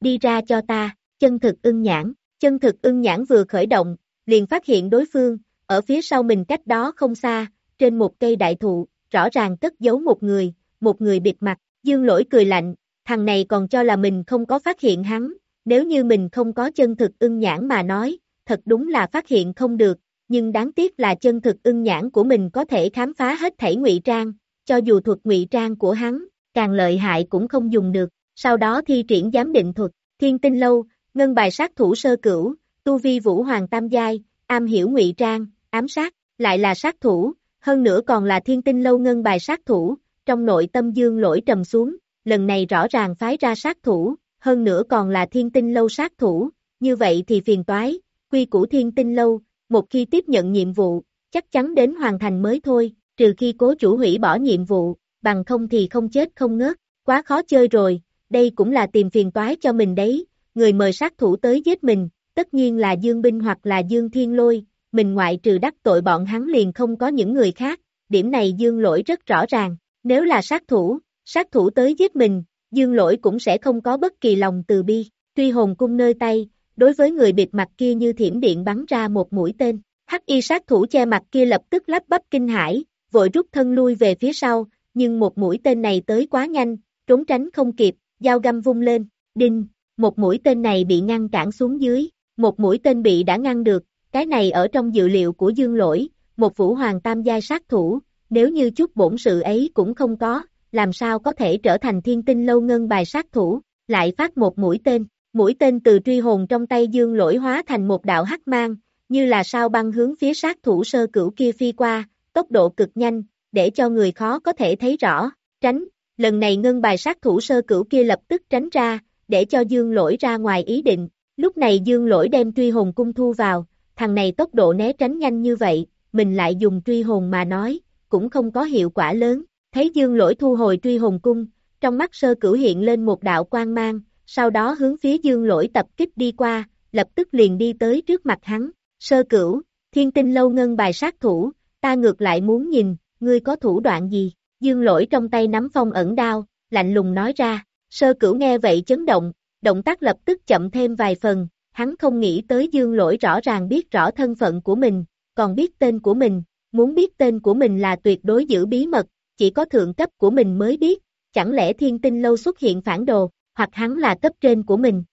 Đi ra cho ta, chân thực ưng nhãn, chân thực ưng nhãn vừa khởi động, liền phát hiện đối phương, ở phía sau mình cách đó không xa, trên một cây đại thụ, rõ ràng cất giấu một người, một người bịt mặt, dương lỗi cười lạnh, thằng này còn cho là mình không có phát hiện hắn, nếu như mình không có chân thực ưng nhãn mà nói, thật đúng là phát hiện không được, nhưng đáng tiếc là chân thực ưng nhãn của mình có thể khám phá hết thảy ngụy trang, cho dù thuật ngụy trang của hắn, càng lợi hại cũng không dùng được, sau đó thi triển giám định thuật, thiên tinh lâu, ngân bài sát thủ sơ cửu, tu vi vũ hoàng tam giai, am hiểu ngụy trang, ám sát, lại là sát thủ, hơn nữa còn là thiên tinh lâu ngân bài sát thủ, trong nội tâm dương lỗi trầm xuống, lần này rõ ràng phái ra sát thủ, hơn nữa còn là thiên tinh lâu sát thủ, như vậy thì phiền toái, quy củ thiên tinh lâu, một khi tiếp nhận nhiệm vụ, chắc chắn đến hoàn thành mới thôi, trừ khi cố chủ hủy bỏ nhiệm vụ, bằng không thì không chết không ngớt, quá khó chơi rồi, đây cũng là tìm phiền toái cho mình đấy, người mời sát thủ tới giết mình, tất nhiên là Dương Binh hoặc là Dương Thiên Lôi, mình ngoại trừ đắc tội bọn hắn liền không có những người khác, điểm này Dương Lỗi rất rõ ràng, nếu là sát thủ, sát thủ tới giết mình, Dương Lỗi cũng sẽ không có bất kỳ lòng từ bi, tuy hồn cung nơi tay, đối với người bịt mặt kia như thiểm điện bắn ra một mũi tên, hắc y sát thủ che mặt kia lập tức lắp bắp kinh hãi, vội rút thân lui về phía sau, nhưng một mũi tên này tới quá nhanh, trốn tránh không kịp, dao găm vung lên, đinh, một mũi tên này bị ngăn cản xuống dưới, một mũi tên bị đã ngăn được, cái này ở trong dự liệu của Dương Lỗi, một vũ hoàng tam giai sát thủ, nếu như chút bổn sự ấy cũng không có, làm sao có thể trở thành thiên tinh lâu ngân bài sát thủ, lại phát một mũi tên, mũi tên từ truy hồn trong tay Dương Lỗi hóa thành một đạo hắc mang, như là sao băng hướng phía sát thủ sơ cửu kia phi qua, tốc độ cực nhanh, để cho người khó có thể thấy rõ, tránh, lần này ngân bài sát thủ sơ cửu kia lập tức tránh ra, để cho Dương Lỗi ra ngoài ý định, lúc này Dương Lỗi đem truy hồn cung thu vào, thằng này tốc độ né tránh nhanh như vậy, mình lại dùng truy hồn mà nói, cũng không có hiệu quả lớn, thấy Dương Lỗi thu hồi truy hồn cung, trong mắt sơ cửu hiện lên một đạo quang mang, sau đó hướng phía Dương Lỗi tập kích đi qua, lập tức liền đi tới trước mặt hắn, sơ cửu, thiên tinh lâu ngân bài sát thủ, ta ngược lại muốn nhìn, ngươi có thủ đoạn gì, Dương Lỗi trong tay nắm phong ẩn đao, lạnh lùng nói ra, Sơ cửu nghe vậy chấn động, động tác lập tức chậm thêm vài phần, hắn không nghĩ tới dương lỗi rõ ràng biết rõ thân phận của mình, còn biết tên của mình, muốn biết tên của mình là tuyệt đối giữ bí mật, chỉ có thượng cấp của mình mới biết, chẳng lẽ thiên tinh lâu xuất hiện phản đồ, hoặc hắn là cấp trên của mình.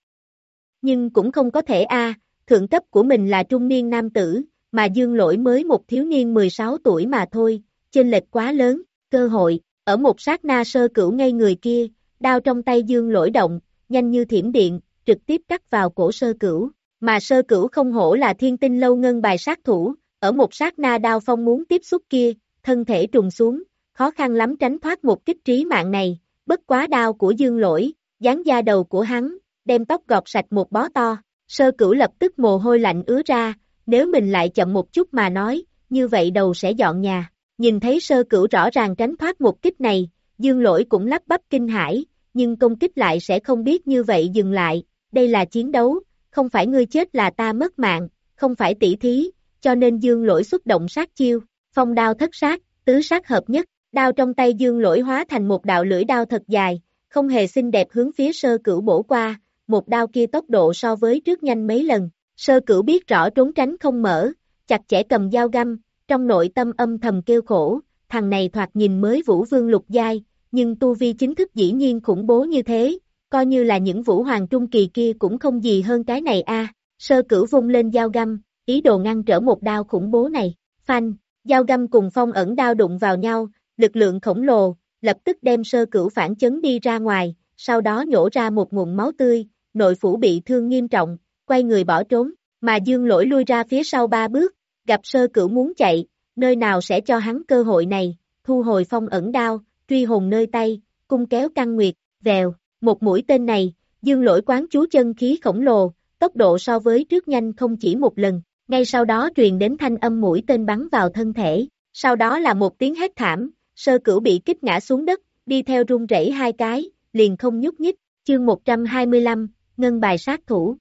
Nhưng cũng không có thể a thượng cấp của mình là trung niên nam tử, mà dương lỗi mới một thiếu niên 16 tuổi mà thôi, chênh lệch quá lớn, cơ hội, ở một sát na sơ cửu ngay người kia, đao trong tay dương lỗi động, nhanh như thiểm điện, trực tiếp cắt vào cổ sơ cửu, mà sơ cửu không hổ là thiên tinh lâu ngân bài sát thủ, ở một sát na đao phong muốn tiếp xúc kia, thân thể trùng xuống, khó khăn lắm tránh thoát một kích trí mạng này, bất quá đao của dương lỗi, dán da đầu của hắn, đem tóc gọt sạch một bó to, sơ cửu lập tức mồ hôi lạnh ứa ra, nếu mình lại chậm một chút mà nói, như vậy đầu sẽ dọn nhà, nhìn thấy sơ cửu rõ ràng tránh thoát một kích này, dương lỗi cũng lắp bắp kinh hãi, nhưng công kích lại sẽ không biết như vậy dừng lại, đây là chiến đấu, không phải ngươi chết là ta mất mạng, không phải tỷ thí, cho nên dương lỗi xuất động sát chiêu, phong đao thất sát, tứ sát hợp nhất, đao trong tay dương lỗi hóa thành một đạo lưỡi đao thật dài, không hề xinh đẹp hướng phía sơ cửu bổ qua, một đao kia tốc độ so với trước nhanh mấy lần, sơ cửu biết rõ trốn tránh không mở, chặt chẽ cầm dao găm, trong nội tâm âm thầm kêu khổ, thằng này thoạt nhìn mới vũ vương lục giai, nhưng tu vi chính thức dĩ nhiên khủng bố như thế, coi như là những vũ hoàng trung kỳ kia cũng không gì hơn cái này a. Sơ cửu vung lên dao găm, ý đồ ngăn trở một đao khủng bố này, phanh, dao găm cùng phong ẩn đao đụng vào nhau, lực lượng khổng lồ, lập tức đem sơ cửu phản chấn đi ra ngoài, sau đó nhổ ra một nguồn máu tươi, nội phủ bị thương nghiêm trọng, quay người bỏ trốn, mà dương lỗi lui ra phía sau ba bước, gặp sơ cửu muốn chạy, nơi nào sẽ cho hắn cơ hội này, thu hồi phong ẩn đao, truy hồn nơi tay, cung kéo căng nguyệt, vèo, một mũi tên này, dương lỗi quán chú chân khí khổng lồ, tốc độ so với trước nhanh không chỉ một lần, ngay sau đó truyền đến thanh âm mũi tên bắn vào thân thể, sau đó là một tiếng hét thảm, sơ cửu bị kích ngã xuống đất, đi theo rung rẩy hai cái, liền không nhúc nhích, chương 125, ngân bài sát thủ.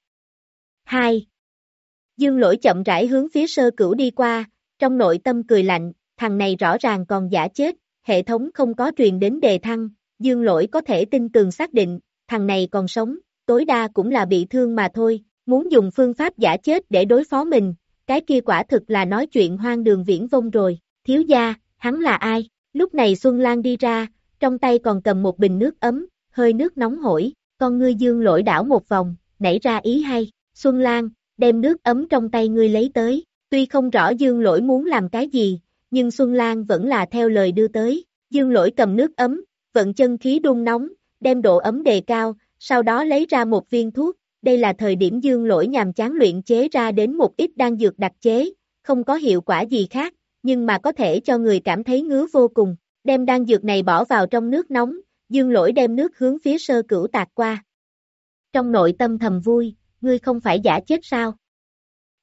2. Dương lỗi chậm rãi hướng phía sơ cửu đi qua, trong nội tâm cười lạnh, thằng này rõ ràng còn giả chết, hệ thống không có truyền đến đề thăng, dương lỗi có thể tin tường xác định, thằng này còn sống, tối đa cũng là bị thương mà thôi, muốn dùng phương pháp giả chết để đối phó mình, cái kia quả thực là nói chuyện hoang đường viễn vông rồi, thiếu gia, hắn là ai? Lúc này Xuân Lan đi ra, trong tay còn cầm một bình nước ấm, hơi nước nóng hổi, con ngươi dương lỗi đảo một vòng, nảy ra ý hay, Xuân Lan, đem nước ấm trong tay ngươi lấy tới, tuy không rõ dương lỗi muốn làm cái gì, nhưng Xuân Lan vẫn là theo lời đưa tới, dương lỗi cầm nước ấm, vận chân khí đun nóng, đem độ ấm đề cao, sau đó lấy ra một viên thuốc, đây là thời điểm dương lỗi nhàm chán luyện chế ra đến một ít đan dược đặc chế, không có hiệu quả gì khác, nhưng mà có thể cho người cảm thấy ngứa vô cùng, đem đan dược này bỏ vào trong nước nóng, dương lỗi đem nước hướng phía sơ cửu tạc qua. Trong nội tâm thầm vui, ngươi không phải giả chết sao?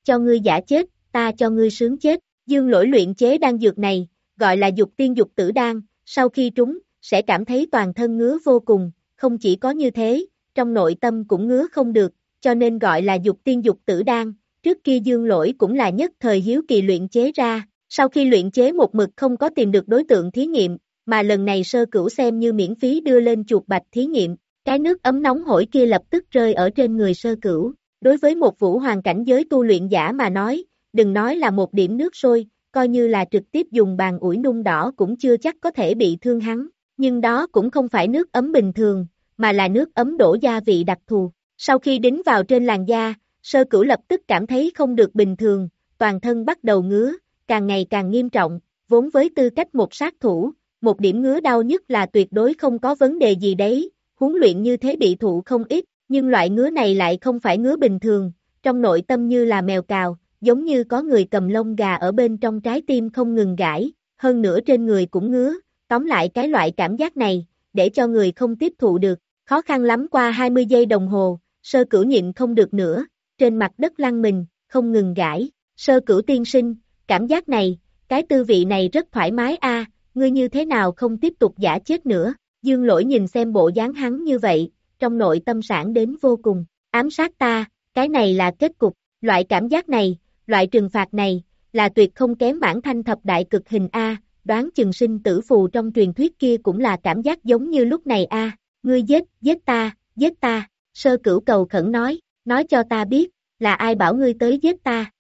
Cho ngươi giả chết, ta cho ngươi sướng chết, dương lỗi luyện chế đan dược này, gọi là dục tiên dục tử đan, sau khi trúng, sẽ cảm thấy toàn thân ngứa vô cùng, không chỉ có như thế, trong nội tâm cũng ngứa không được, cho nên gọi là dục tiên dục tử đan, trước kia dương lỗi cũng là nhất thời hiếu kỳ luyện chế ra, sau khi luyện chế một mực không có tìm được đối tượng thí nghiệm, mà lần này sơ cửu xem như miễn phí đưa lên chuột bạch thí nghiệm, cái nước ấm nóng hổi kia lập tức rơi ở trên người sơ cửu, đối với một vũ hoàng cảnh giới tu luyện giả mà nói, đừng nói là một điểm nước sôi, coi như là trực tiếp dùng bàn ủi nung đỏ cũng chưa chắc có thể bị thương hắn, nhưng đó cũng không phải nước ấm bình thường, mà là nước ấm đổ gia vị đặc thù. Sau khi đính vào trên làn da, sơ cửu lập tức cảm thấy không được bình thường, toàn thân bắt đầu ngứa, càng ngày càng nghiêm trọng, vốn với tư cách một sát thủ, một điểm ngứa đau nhất là tuyệt đối không có vấn đề gì đấy, huấn luyện như thế bị thụ không ít, nhưng loại ngứa này lại không phải ngứa bình thường, trong nội tâm như là mèo cào, giống như có người cầm lông gà ở bên trong trái tim không ngừng gãi, hơn nữa trên người cũng ngứa, tóm lại cái loại cảm giác này, để cho người không tiếp thụ được, khó khăn lắm qua 20 giây đồng hồ, sơ cửu nhịn không được nữa, trên mặt đất lăn mình, không ngừng gãi, sơ cửu tiên sinh, cảm giác này, cái tư vị này rất thoải mái a ngươi như thế nào không tiếp tục giả chết nữa, dương lỗi nhìn xem bộ dáng hắn như vậy, trong nội tâm sản đến vô cùng, ám sát ta, cái này là kết cục, loại cảm giác này, loại trừng phạt này, là tuyệt không kém bản thanh thập đại cực hình A, đoán chừng sinh tử phù trong truyền thuyết kia cũng là cảm giác giống như lúc này A, ngươi giết, giết ta, giết ta, sơ cửu cầu khẩn nói, nói cho ta biết, là ai bảo ngươi tới giết ta.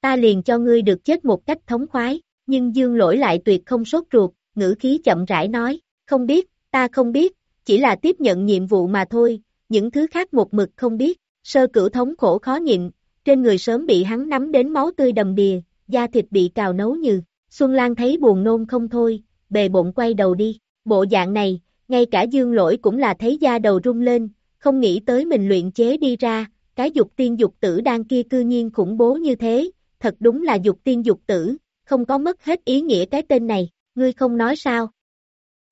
Ta liền cho ngươi được chết một cách thống khoái, nhưng dương lỗi lại tuyệt không sốt ruột, ngữ khí chậm rãi nói, không biết, ta không biết, chỉ là tiếp nhận nhiệm vụ mà thôi, những thứ khác một mực không biết, sơ cửu thống khổ khó nhịn, trên người sớm bị hắn nắm đến máu tươi đầm đìa, da thịt bị cào nấu như, Xuân Lan thấy buồn nôn không thôi, bề bộn quay đầu đi, bộ dạng này, ngay cả dương lỗi cũng là thấy da đầu rung lên, không nghĩ tới mình luyện chế đi ra, cái dục tiên dục tử đang kia cư nhiên khủng bố như thế, thật đúng là dục tiên dục tử, không có mất hết ý nghĩa cái tên này, ngươi không nói sao?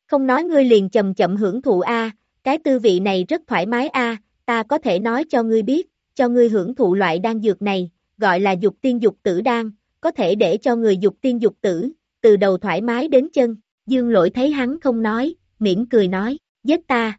Không nói ngươi liền chậm chậm hưởng thụ a, cái tư vị này rất thoải mái a, ta có thể nói cho ngươi biết, cho ngươi hưởng thụ loại đan dược này, gọi là dục tiên dục tử đan, có thể để cho người dục tiên dục tử, từ đầu thoải mái đến chân, dương lỗi thấy hắn không nói, miễn cười nói, giết ta.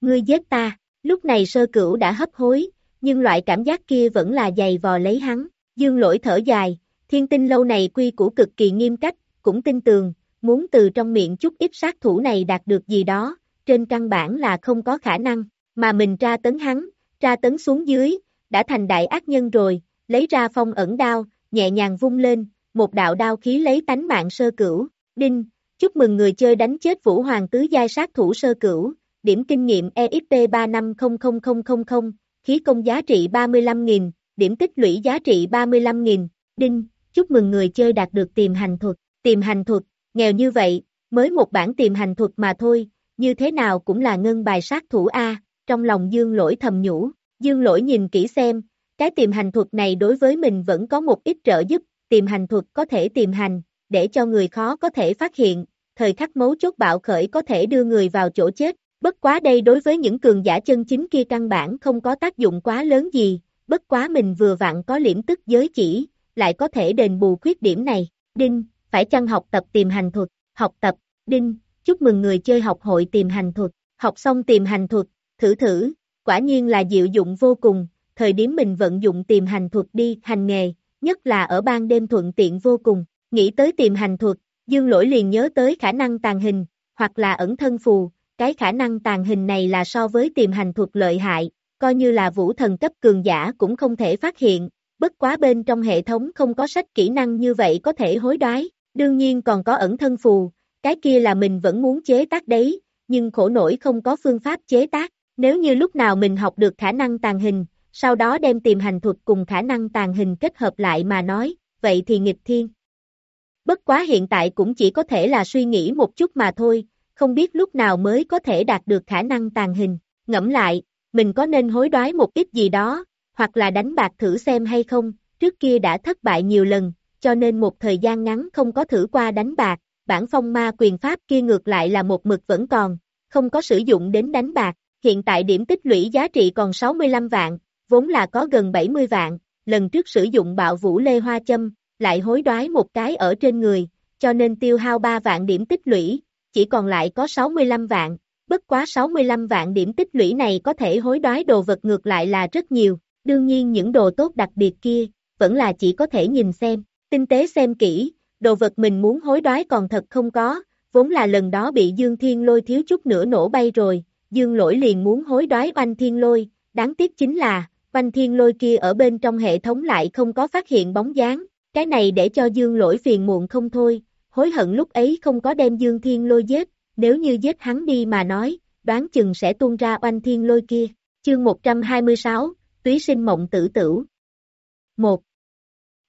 Ngươi giết ta, lúc này sơ cửu đã hấp hối, nhưng loại cảm giác kia vẫn là dày vò lấy hắn, dương lỗi thở dài, thiên tinh lâu này quy củ cực kỳ nghiêm cách, cũng tin tường, muốn từ trong miệng chút ít sát thủ này đạt được gì đó, trên căn bản là không có khả năng, mà mình tra tấn hắn, tra tấn xuống dưới, đã thành đại ác nhân rồi, lấy ra phong ẩn đao, nhẹ nhàng vung lên, một đạo đao khí lấy tánh mạng sơ cửu, đinh, chúc mừng người chơi đánh chết vũ hoàng tứ giai sát thủ sơ cửu, điểm kinh nghiệm EXP 350000, khí công giá trị 35.000, điểm tích lũy giá trị 35.000, đinh, chúc mừng người chơi đạt được tìm hành thuật, tìm hành thuật, nghèo như vậy, mới một bản tìm hành thuật mà thôi, như thế nào cũng là ngân bài sát thủ A, trong lòng dương lỗi thầm nhủ, dương lỗi nhìn kỹ xem, cái tìm hành thuật này đối với mình vẫn có một ít trợ giúp, tìm hành thuật có thể tìm hành, để cho người khó có thể phát hiện, thời khắc mấu chốt bạo khởi có thể đưa người vào chỗ chết, bất quá đây đối với những cường giả chân chính kia căn bản không có tác dụng quá lớn gì, bất quá mình vừa vặn có liễm tức giới chỉ, lại có thể đền bù khuyết điểm này, đinh, phải chăng học tập tìm hành thuật, học tập, đinh, chúc mừng người chơi học hội tìm hành thuật, học xong tìm hành thuật, thử thử, quả nhiên là diệu dụng vô cùng, thời điểm mình vận dụng tìm hành thuật đi hành nghề, nhất là ở ban đêm thuận tiện vô cùng, nghĩ tới tìm hành thuật, dương lỗi liền nhớ tới khả năng tàn hình, hoặc là ẩn thân phù, cái khả năng tàn hình này là so với tìm hành thuật lợi hại, coi như là vũ thần cấp cường giả cũng không thể phát hiện, bất quá bên trong hệ thống không có sách kỹ năng như vậy có thể hối đoái, đương nhiên còn có ẩn thân phù, cái kia là mình vẫn muốn chế tác đấy, nhưng khổ nổi không có phương pháp chế tác, nếu như lúc nào mình học được khả năng tàn hình, sau đó đem tìm hành thuật cùng khả năng tàn hình kết hợp lại mà nói, vậy thì nghịch thiên. Bất quá hiện tại cũng chỉ có thể là suy nghĩ một chút mà thôi, không biết lúc nào mới có thể đạt được khả năng tàn hình, ngẫm lại, mình có nên hối đoái một ít gì đó, hoặc là đánh bạc thử xem hay không, trước kia đã thất bại nhiều lần, cho nên một thời gian ngắn không có thử qua đánh bạc, bản phong ma quyền pháp kia ngược lại là một mực vẫn còn, không có sử dụng đến đánh bạc, hiện tại điểm tích lũy giá trị còn 65 vạn, vốn là có gần 70 vạn, lần trước sử dụng bạo vũ lê hoa châm, lại hối đoái một cái ở trên người, cho nên tiêu hao 3 vạn điểm tích lũy, chỉ còn lại có 65 vạn, bất quá 65 vạn điểm tích lũy này có thể hối đoái đồ vật ngược lại là rất nhiều, đương nhiên những đồ tốt đặc biệt kia, vẫn là chỉ có thể nhìn xem, tinh tế xem kỹ, đồ vật mình muốn hối đoái còn thật không có, vốn là lần đó bị Dương Thiên Lôi thiếu chút nữa nổ bay rồi, Dương Lỗi liền muốn hối đoái oanh Thiên Lôi, đáng tiếc chính là, oanh Thiên Lôi kia ở bên trong hệ thống lại không có phát hiện bóng dáng, cái này để cho Dương Lỗi phiền muộn không thôi, hối hận lúc ấy không có đem Dương Thiên Lôi giết, nếu như giết hắn đi mà nói, đoán chừng sẽ tuôn ra oanh Thiên Lôi kia, chương 126, túy sinh mộng tử tử. 1.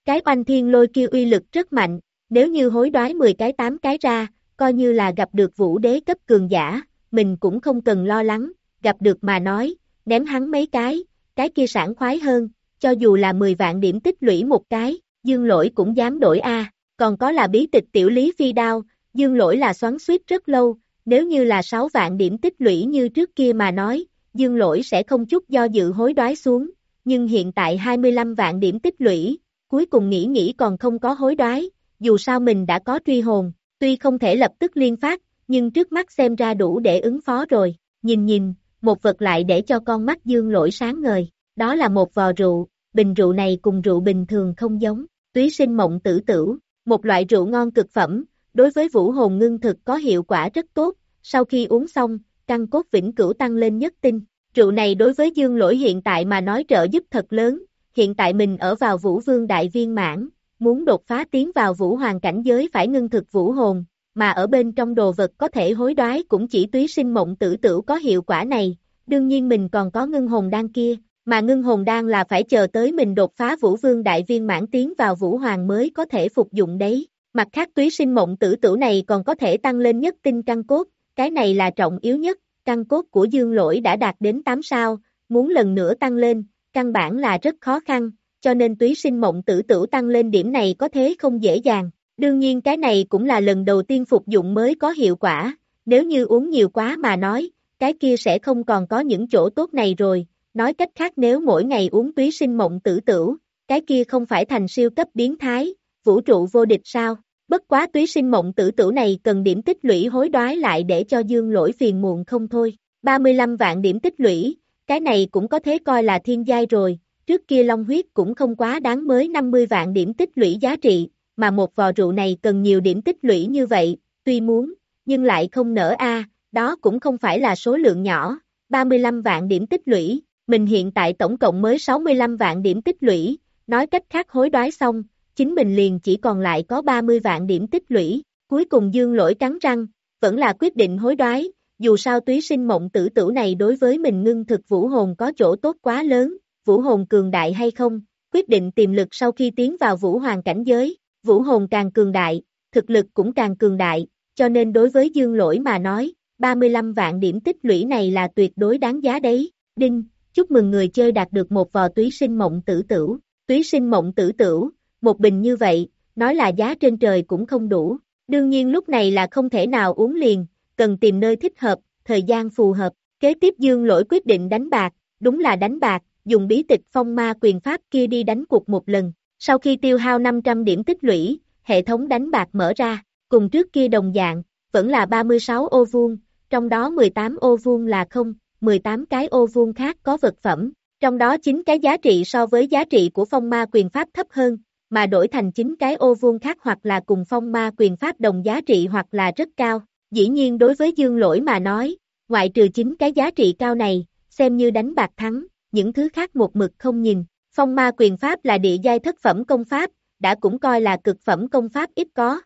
Cái oanh thiên lôi kia uy lực rất mạnh, nếu như hối đoái 10 cái 8 cái ra, coi như là gặp được vũ đế cấp cường giả, mình cũng không cần lo lắng, gặp được mà nói, ném hắn mấy cái, cái kia sảng khoái hơn, cho dù là 10 vạn điểm tích lũy một cái, dương lỗi cũng dám đổi A, còn có là bí tịch tiểu lý phi đao, dương lỗi là xoắn suýt rất lâu, nếu như là 6 vạn điểm tích lũy như trước kia mà nói, dương lỗi sẽ không chút do dự hối đoái xuống, nhưng hiện tại 25 vạn điểm tích lũy, cuối cùng nghĩ nghĩ còn không có hối đoái, dù sao mình đã có truy hồn, tuy không thể lập tức liên phát, nhưng trước mắt xem ra đủ để ứng phó rồi, nhìn nhìn, một vật lại để cho con mắt dương lỗi sáng ngời, đó là một vò rượu, bình rượu này cùng rượu bình thường không giống, túy sinh mộng tử tử, một loại rượu ngon cực phẩm, đối với vũ hồn ngưng thực có hiệu quả rất tốt, sau khi uống xong, căn cốt vĩnh cửu tăng lên nhất tinh, rượu này đối với dương lỗi hiện tại mà nói trợ giúp thật lớn, hiện tại mình ở vào vũ vương đại viên mãn, muốn đột phá tiến vào vũ hoàng cảnh giới phải ngưng thực vũ hồn, mà ở bên trong đồ vật có thể hối đoái cũng chỉ túy sinh mộng tử tử có hiệu quả này, đương nhiên mình còn có ngưng hồn đan kia, mà ngưng hồn đan là phải chờ tới mình đột phá vũ vương đại viên mãn tiến vào vũ hoàng mới có thể phục dụng đấy. Mặt khác túy sinh mộng tử tử này còn có thể tăng lên nhất tinh căn cốt, cái này là trọng yếu nhất, căn cốt của dương lỗi đã đạt đến 8 sao, muốn lần nữa tăng lên, căn bản là rất khó khăn, cho nên túy sinh mộng tử tử tăng lên điểm này có thế không dễ dàng. Đương nhiên cái này cũng là lần đầu tiên phục dụng mới có hiệu quả, nếu như uống nhiều quá mà nói, cái kia sẽ không còn có những chỗ tốt này rồi, nói cách khác nếu mỗi ngày uống túy sinh mộng tử tử, cái kia không phải thành siêu cấp biến thái, vũ trụ vô địch sao? Bất quá túy sinh mộng tử tử này cần điểm tích lũy hối đoái lại để cho dương lỗi phiền muộn không thôi. 35 vạn điểm tích lũy, cái này cũng có thể coi là thiên giai rồi, trước kia long huyết cũng không quá đáng mới 50 vạn điểm tích lũy giá trị, mà một vò rượu này cần nhiều điểm tích lũy như vậy, tuy muốn, nhưng lại không nở a đó cũng không phải là số lượng nhỏ, 35 vạn điểm tích lũy, mình hiện tại tổng cộng mới 65 vạn điểm tích lũy, nói cách khác hối đoái xong, chính mình liền chỉ còn lại có 30 vạn điểm tích lũy, cuối cùng dương lỗi cắn răng, vẫn là quyết định hối đoái, dù sao túy sinh mộng tử tử này đối với mình ngưng thực vũ hồn có chỗ tốt quá lớn, vũ hồn cường đại hay không, quyết định tiềm lực sau khi tiến vào vũ hoàng cảnh giới, vũ hồn càng cường đại, thực lực cũng càng cường đại, cho nên đối với dương lỗi mà nói, 35 vạn điểm tích lũy này là tuyệt đối đáng giá đấy, đinh, chúc mừng người chơi đạt được một vò túy sinh mộng tử tử, túy sinh mộng tử tử, một bình như vậy, nói là giá trên trời cũng không đủ, đương nhiên lúc này là không thể nào uống liền, cần tìm nơi thích hợp, thời gian phù hợp, kế tiếp dương lỗi quyết định đánh bạc, đúng là đánh bạc, dùng bí tịch phong ma quyền pháp kia đi đánh cuộc một lần, sau khi tiêu hao 500 điểm tích lũy, hệ thống đánh bạc mở ra, cùng trước kia đồng dạng, vẫn là 36 ô vuông, trong đó 18 ô vuông là không, 18 cái ô vuông khác có vật phẩm, trong đó 9 cái giá trị so với giá trị của phong ma quyền pháp thấp hơn, mà đổi thành 9 cái ô vuông khác hoặc là cùng phong ma quyền pháp đồng giá trị hoặc là rất cao. Dĩ nhiên đối với dương lỗi mà nói, ngoại trừ 9 cái giá trị cao này, xem như đánh bạc thắng, những thứ khác một mực không nhìn. Phong ma quyền pháp là địa giai thất phẩm công pháp, đã cũng coi là cực phẩm công pháp ít có.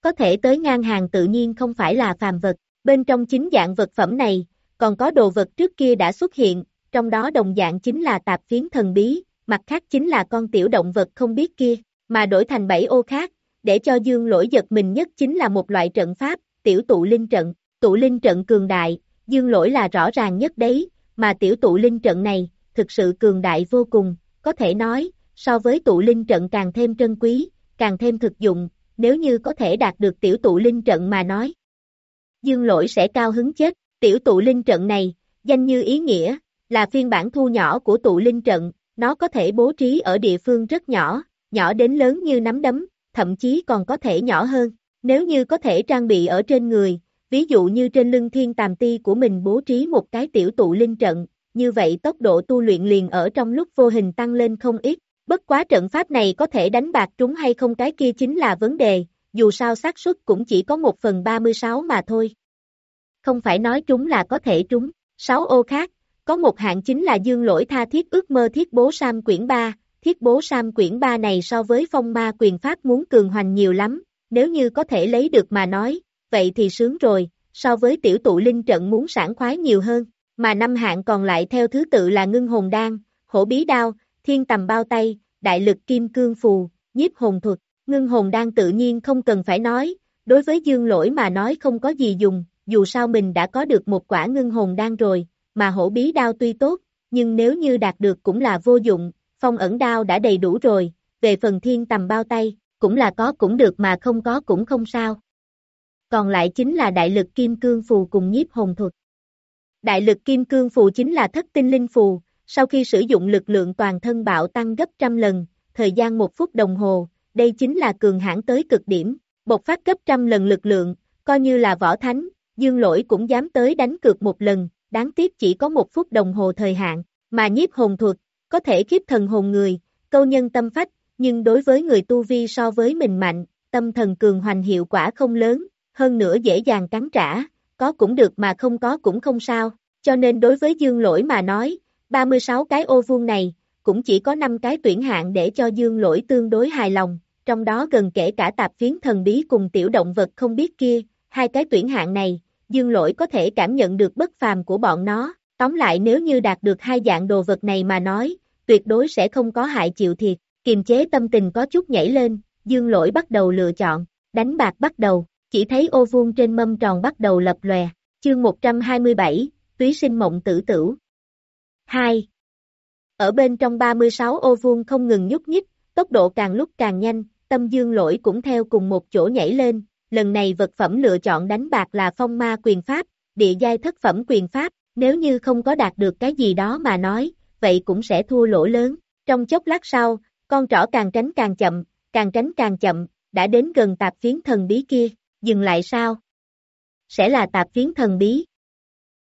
Có thể tới ngang hàng tự nhiên không phải là phàm vật, bên trong chính dạng vật phẩm này, còn có đồ vật trước kia đã xuất hiện, trong đó đồng dạng chính là tạp phiến thần bí, mặt khác chính là con tiểu động vật không biết kia, mà đổi thành bảy ô khác, để cho dương lỗi giật mình nhất chính là một loại trận pháp, tiểu tụ linh trận, tụ linh trận cường đại, dương lỗi là rõ ràng nhất đấy, mà tiểu tụ linh trận này, thực sự cường đại vô cùng, có thể nói, so với tụ linh trận càng thêm trân quý, càng thêm thực dụng, nếu như có thể đạt được tiểu tụ linh trận mà nói. Dương lỗi sẽ cao hứng chết, tiểu tụ linh trận này, danh như ý nghĩa, là phiên bản thu nhỏ của tụ linh trận, nó có thể bố trí ở địa phương rất nhỏ, nhỏ đến lớn như nắm đấm, thậm chí còn có thể nhỏ hơn. Nếu như có thể trang bị ở trên người, ví dụ như trên lưng thiên tàm ti của mình bố trí một cái tiểu tụ linh trận, như vậy tốc độ tu luyện liền ở trong lúc vô hình tăng lên không ít. Bất quá trận pháp này có thể đánh bạc trúng hay không cái kia chính là vấn đề, dù sao xác suất cũng chỉ có một phần 36 mà thôi. Không phải nói trúng là có thể trúng, 6 ô khác, có một hạng chính là dương lỗi tha thiết ước mơ thiết bố Sam quyển 3, thiết bố Sam quyển 3 này so với phong ma quyền pháp muốn cường hoành nhiều lắm, nếu như có thể lấy được mà nói, vậy thì sướng rồi, so với tiểu tụ linh trận muốn sản khoái nhiều hơn, mà năm hạng còn lại theo thứ tự là ngưng hồn đan, hổ bí đao, thiên tầm bao tay, đại lực kim cương phù, nhiếp hồn thuật, ngưng hồn đan tự nhiên không cần phải nói, đối với dương lỗi mà nói không có gì dùng, dù sao mình đã có được một quả ngưng hồn đan rồi, mà hổ bí đao tuy tốt, nhưng nếu như đạt được cũng là vô dụng, phong ẩn đao đã đầy đủ rồi, về phần thiên tầm bao tay, cũng là có cũng được mà không có cũng không sao. Còn lại chính là đại lực kim cương phù cùng nhiếp hồn thuật. Đại lực kim cương phù chính là thất tinh linh phù, sau khi sử dụng lực lượng toàn thân bạo tăng gấp trăm lần, thời gian một phút đồng hồ, đây chính là cường hãn tới cực điểm, bộc phát gấp trăm lần lực lượng, coi như là võ thánh, dương lỗi cũng dám tới đánh cược một lần, đáng tiếc chỉ có một phút đồng hồ thời hạn, mà nhiếp hồn thuật, có thể khiếp thần hồn người, câu nhân tâm phách, nhưng đối với người tu vi so với mình mạnh, tâm thần cường hoành hiệu quả không lớn, hơn nữa dễ dàng cắn trả, có cũng được mà không có cũng không sao, cho nên đối với dương lỗi mà nói, 36 cái ô vuông này, cũng chỉ có 5 cái tuyển hạng để cho dương lỗi tương đối hài lòng, trong đó gần kể cả tạp phiến thần bí cùng tiểu động vật không biết kia, hai cái tuyển hạng này, dương lỗi có thể cảm nhận được bất phàm của bọn nó, Tóm lại nếu như đạt được hai dạng đồ vật này mà nói, tuyệt đối sẽ không có hại chịu thiệt, kiềm chế tâm tình có chút nhảy lên, dương lỗi bắt đầu lựa chọn, đánh bạc bắt đầu, chỉ thấy ô vuông trên mâm tròn bắt đầu lập lòe, chương 127, túy sinh mộng tử tử. 2. Ở bên trong 36 ô vuông không ngừng nhúc nhích, tốc độ càng lúc càng nhanh, tâm dương lỗi cũng theo cùng một chỗ nhảy lên, lần này vật phẩm lựa chọn đánh bạc là phong ma quyền pháp, địa giai thất phẩm quyền pháp, nếu như không có đạt được cái gì đó mà nói, vậy cũng sẽ thua lỗ lớn. Trong chốc lát sau, con trỏ càng tránh càng chậm, càng tránh càng chậm, đã đến gần tạp phiến thần bí kia, dừng lại sao? Sẽ là tạp phiến thần bí.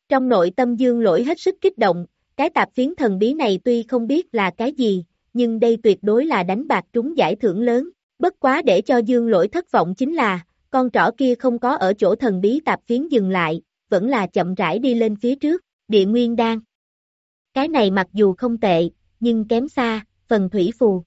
Trong nội tâm dương lỗi hết sức kích động, cái tạp phiến thần bí này tuy không biết là cái gì, nhưng đây tuyệt đối là đánh bạc trúng giải thưởng lớn. Bất quá để cho dương lỗi thất vọng chính là, con trỏ kia không có ở chỗ thần bí tạp phiến dừng lại, vẫn là chậm rãi đi lên phía trước, địa nguyên đan. Cái này mặc dù không tệ, nhưng kém xa, phần thủy phù.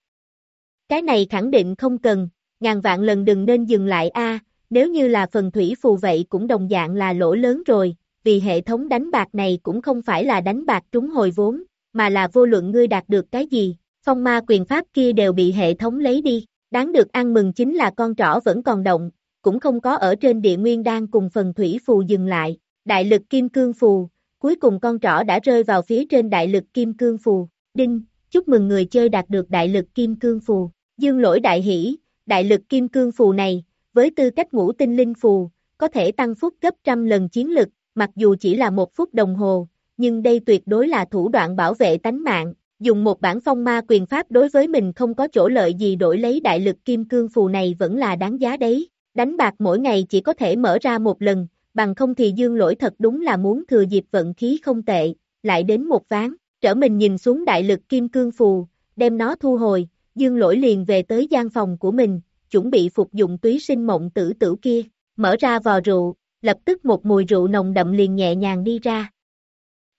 Cái này khẳng định không cần, ngàn vạn lần đừng nên dừng lại a nếu như là phần thủy phù vậy cũng đồng dạng là lỗ lớn rồi, vì hệ thống đánh bạc này cũng không phải là đánh bạc trúng hồi vốn, mà là vô luận ngươi đạt được cái gì, phong ma quyền pháp kia đều bị hệ thống lấy đi, đáng được ăn mừng chính là con trỏ vẫn còn động, cũng không có ở trên địa nguyên đang cùng phần thủy phù dừng lại, đại lực kim cương phù, cuối cùng con trỏ đã rơi vào phía trên đại lực kim cương phù, đinh, chúc mừng người chơi đạt được đại lực kim cương phù, dương lỗi đại hỷ, đại lực kim cương phù này, với tư cách ngũ tinh linh phù, có thể tăng phúc gấp trăm lần chiến lực, mặc dù chỉ là một phút đồng hồ, nhưng đây tuyệt đối là thủ đoạn bảo vệ tánh mạng, dùng một bản phong ma quyền pháp đối với mình không có chỗ lợi gì đổi lấy đại lực kim cương phù này vẫn là đáng giá đấy, đánh bạc mỗi ngày chỉ có thể mở ra một lần, bằng không thì dương lỗi thật đúng là muốn thừa dịp vận khí không tệ, lại đến một ván, trở mình nhìn xuống đại lực kim cương phù, đem nó thu hồi, dương lỗi liền về tới gian phòng của mình, chuẩn bị phục dụng túy sinh mộng tử tử kia, mở ra vò rượu, lập tức một mùi rượu nồng đậm liền nhẹ nhàng đi ra.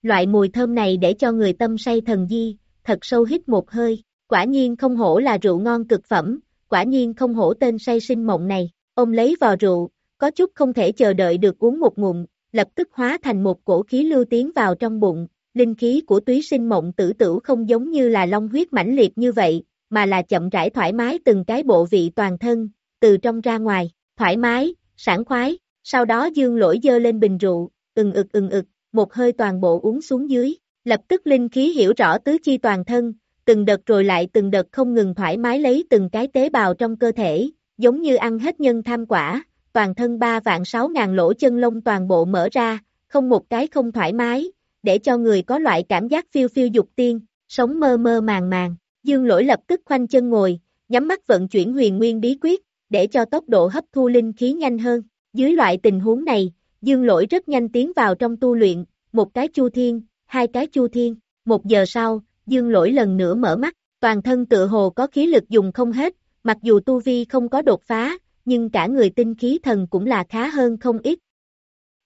Loại mùi thơm này để cho người tâm say thần di, thật sâu hít một hơi, quả nhiên không hổ là rượu ngon cực phẩm, quả nhiên không hổ tên say sinh mộng này, ông lấy vò rượu, có chút không thể chờ đợi được uống một ngụm, lập tức hóa thành một cổ khí lưu tiến vào trong bụng, linh khí của túy sinh mộng tử tử không giống như là long huyết mãnh liệt như vậy, mà là chậm rãi thoải mái từng cái bộ vị toàn thân, từ trong ra ngoài, thoải mái, sảng khoái, sau đó dương lỗi dơ lên bình rượu, ừng ực ừng ực, một hơi toàn bộ uống xuống dưới, lập tức linh khí hiểu rõ tứ chi toàn thân, từng đợt rồi lại từng đợt không ngừng thoải mái lấy từng cái tế bào trong cơ thể, giống như ăn hết nhân tham quả, toàn thân ba vạn sáu ngàn lỗ chân lông toàn bộ mở ra, không một cái không thoải mái, để cho người có loại cảm giác phiêu phiêu dục tiên, sống mơ mơ màng màng. Dương lỗi lập tức khoanh chân ngồi, nhắm mắt vận chuyển huyền nguyên bí quyết, để cho tốc độ hấp thu linh khí nhanh hơn. Dưới loại tình huống này, dương lỗi rất nhanh tiến vào trong tu luyện, một cái chu thiên, hai cái chu thiên. Một giờ sau, dương lỗi lần nữa mở mắt, toàn thân tự hồ có khí lực dùng không hết, mặc dù tu vi không có đột phá, nhưng cả người tinh khí thần cũng là khá hơn không ít.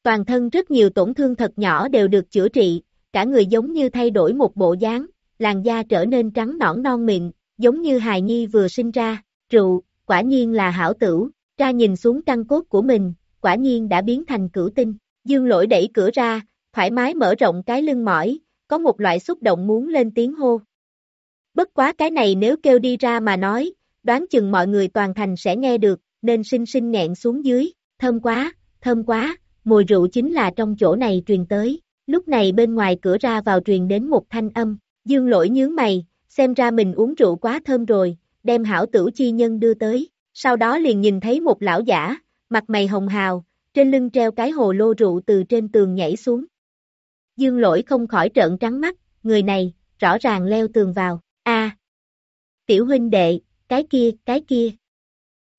Toàn thân rất nhiều tổn thương thật nhỏ đều được chữa trị, cả người giống như thay đổi một bộ dáng, làn da trở nên trắng nõn non mịn, giống như hài nhi vừa sinh ra, rượu, quả nhiên là hảo tử, ra nhìn xuống căn cốt của mình, quả nhiên đã biến thành cửu tinh, dương lỗi đẩy cửa ra, thoải mái mở rộng cái lưng mỏi, có một loại xúc động muốn lên tiếng hô. Bất quá cái này nếu kêu đi ra mà nói, đoán chừng mọi người toàn thành sẽ nghe được, nên sinh sinh nghẹn xuống dưới, thơm quá, thơm quá, mùi rượu chính là trong chỗ này truyền tới, lúc này bên ngoài cửa ra vào truyền đến một thanh âm, dương lỗi nhướng mày, xem ra mình uống rượu quá thơm rồi, đem hảo tử chi nhân đưa tới, sau đó liền nhìn thấy một lão giả, mặt mày hồng hào, trên lưng treo cái hồ lô rượu từ trên tường nhảy xuống. Dương lỗi không khỏi trợn trắng mắt, người này, rõ ràng leo tường vào, a. Tiểu huynh đệ, cái kia, cái kia.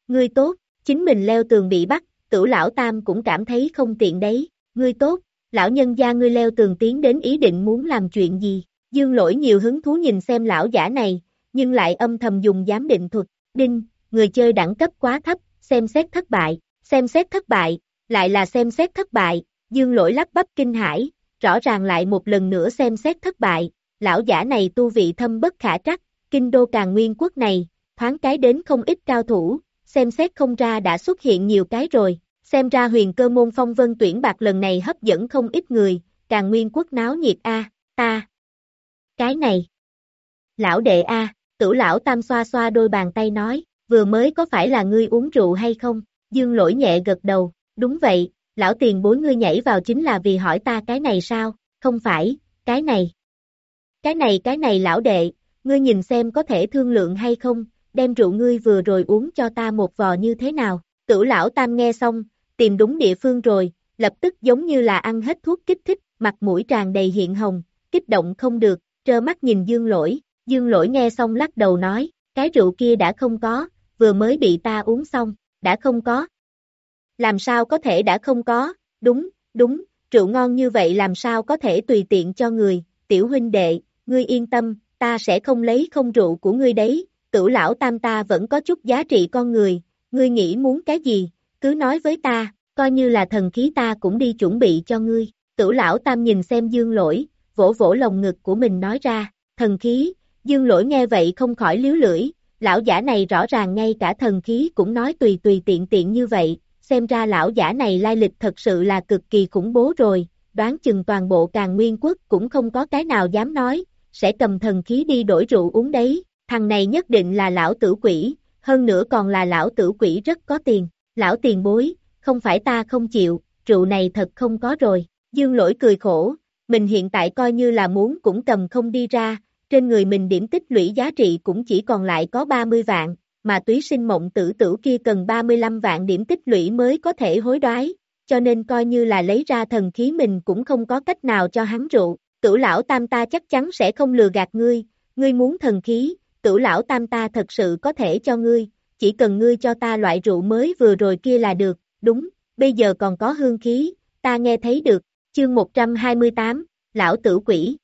Ngươi tốt, chính mình leo tường bị bắt, tử lão tam cũng cảm thấy không tiện đấy, ngươi tốt, lão nhân gia ngươi leo tường tiến đến ý định muốn làm chuyện gì, dương lỗi nhiều hứng thú nhìn xem lão giả này, nhưng lại âm thầm dùng giám định thuật, đinh, người chơi đẳng cấp quá thấp, xem xét thất bại, xem xét thất bại, lại là xem xét thất bại, dương lỗi lắp bắp kinh hải, rõ ràng lại một lần nữa xem xét thất bại, lão giả này tu vị thâm bất khả trắc, kinh đô càng nguyên quốc này, thoáng cái đến không ít cao thủ, xem xét không ra đã xuất hiện nhiều cái rồi, xem ra huyền cơ môn phong vân tuyển bạc lần này hấp dẫn không ít người, càng nguyên quốc náo nhiệt a, ta. Cái này. Lão đệ a, tử lão tam xoa xoa đôi bàn tay nói, vừa mới có phải là ngươi uống rượu hay không? Dương lỗi nhẹ gật đầu, đúng vậy, lão tiền bối ngươi nhảy vào chính là vì hỏi ta cái này sao? Không phải, cái này. Cái này cái này lão đệ, ngươi nhìn xem có thể thương lượng hay không, đem rượu ngươi vừa rồi uống cho ta một vò như thế nào? Tử lão tam nghe xong, tìm đúng địa phương rồi, lập tức giống như là ăn hết thuốc kích thích, mặt mũi tràn đầy hiện hồng, kích động không được, trơ mắt nhìn dương lỗi, dương lỗi nghe xong lắc đầu nói, cái rượu kia đã không có, vừa mới bị ta uống xong, đã không có. Làm sao có thể đã không có, đúng, đúng, rượu ngon như vậy làm sao có thể tùy tiện cho người, tiểu huynh đệ, ngươi yên tâm, ta sẽ không lấy không rượu của ngươi đấy, tử lão tam ta vẫn có chút giá trị con người, ngươi nghĩ muốn cái gì, cứ nói với ta, coi như là thần khí ta cũng đi chuẩn bị cho ngươi, tử lão tam nhìn xem dương lỗi, vỗ vỗ lồng ngực của mình nói ra, thần khí, dương lỗi nghe vậy không khỏi liếu lưỡi, lão giả này rõ ràng ngay cả thần khí cũng nói tùy tùy tiện tiện như vậy, xem ra lão giả này lai lịch thật sự là cực kỳ khủng bố rồi, đoán chừng toàn bộ càng nguyên quốc cũng không có cái nào dám nói, sẽ cầm thần khí đi đổi rượu uống đấy, thằng này nhất định là lão tử quỷ, hơn nữa còn là lão tử quỷ rất có tiền, lão tiền bối, không phải ta không chịu, rượu này thật không có rồi, dương lỗi cười khổ, mình hiện tại coi như là muốn cũng cầm không đi ra, trên người mình điểm tích lũy giá trị cũng chỉ còn lại có 30 vạn, mà túy sinh mộng tử tử kia cần 35 vạn điểm tích lũy mới có thể hối đoái, cho nên coi như là lấy ra thần khí mình cũng không có cách nào cho hắn rượu, tử lão tam ta chắc chắn sẽ không lừa gạt ngươi, ngươi muốn thần khí, tử lão tam ta thật sự có thể cho ngươi, chỉ cần ngươi cho ta loại rượu mới vừa rồi kia là được, đúng, bây giờ còn có hương khí, ta nghe thấy được, chương 128, lão tử quỷ.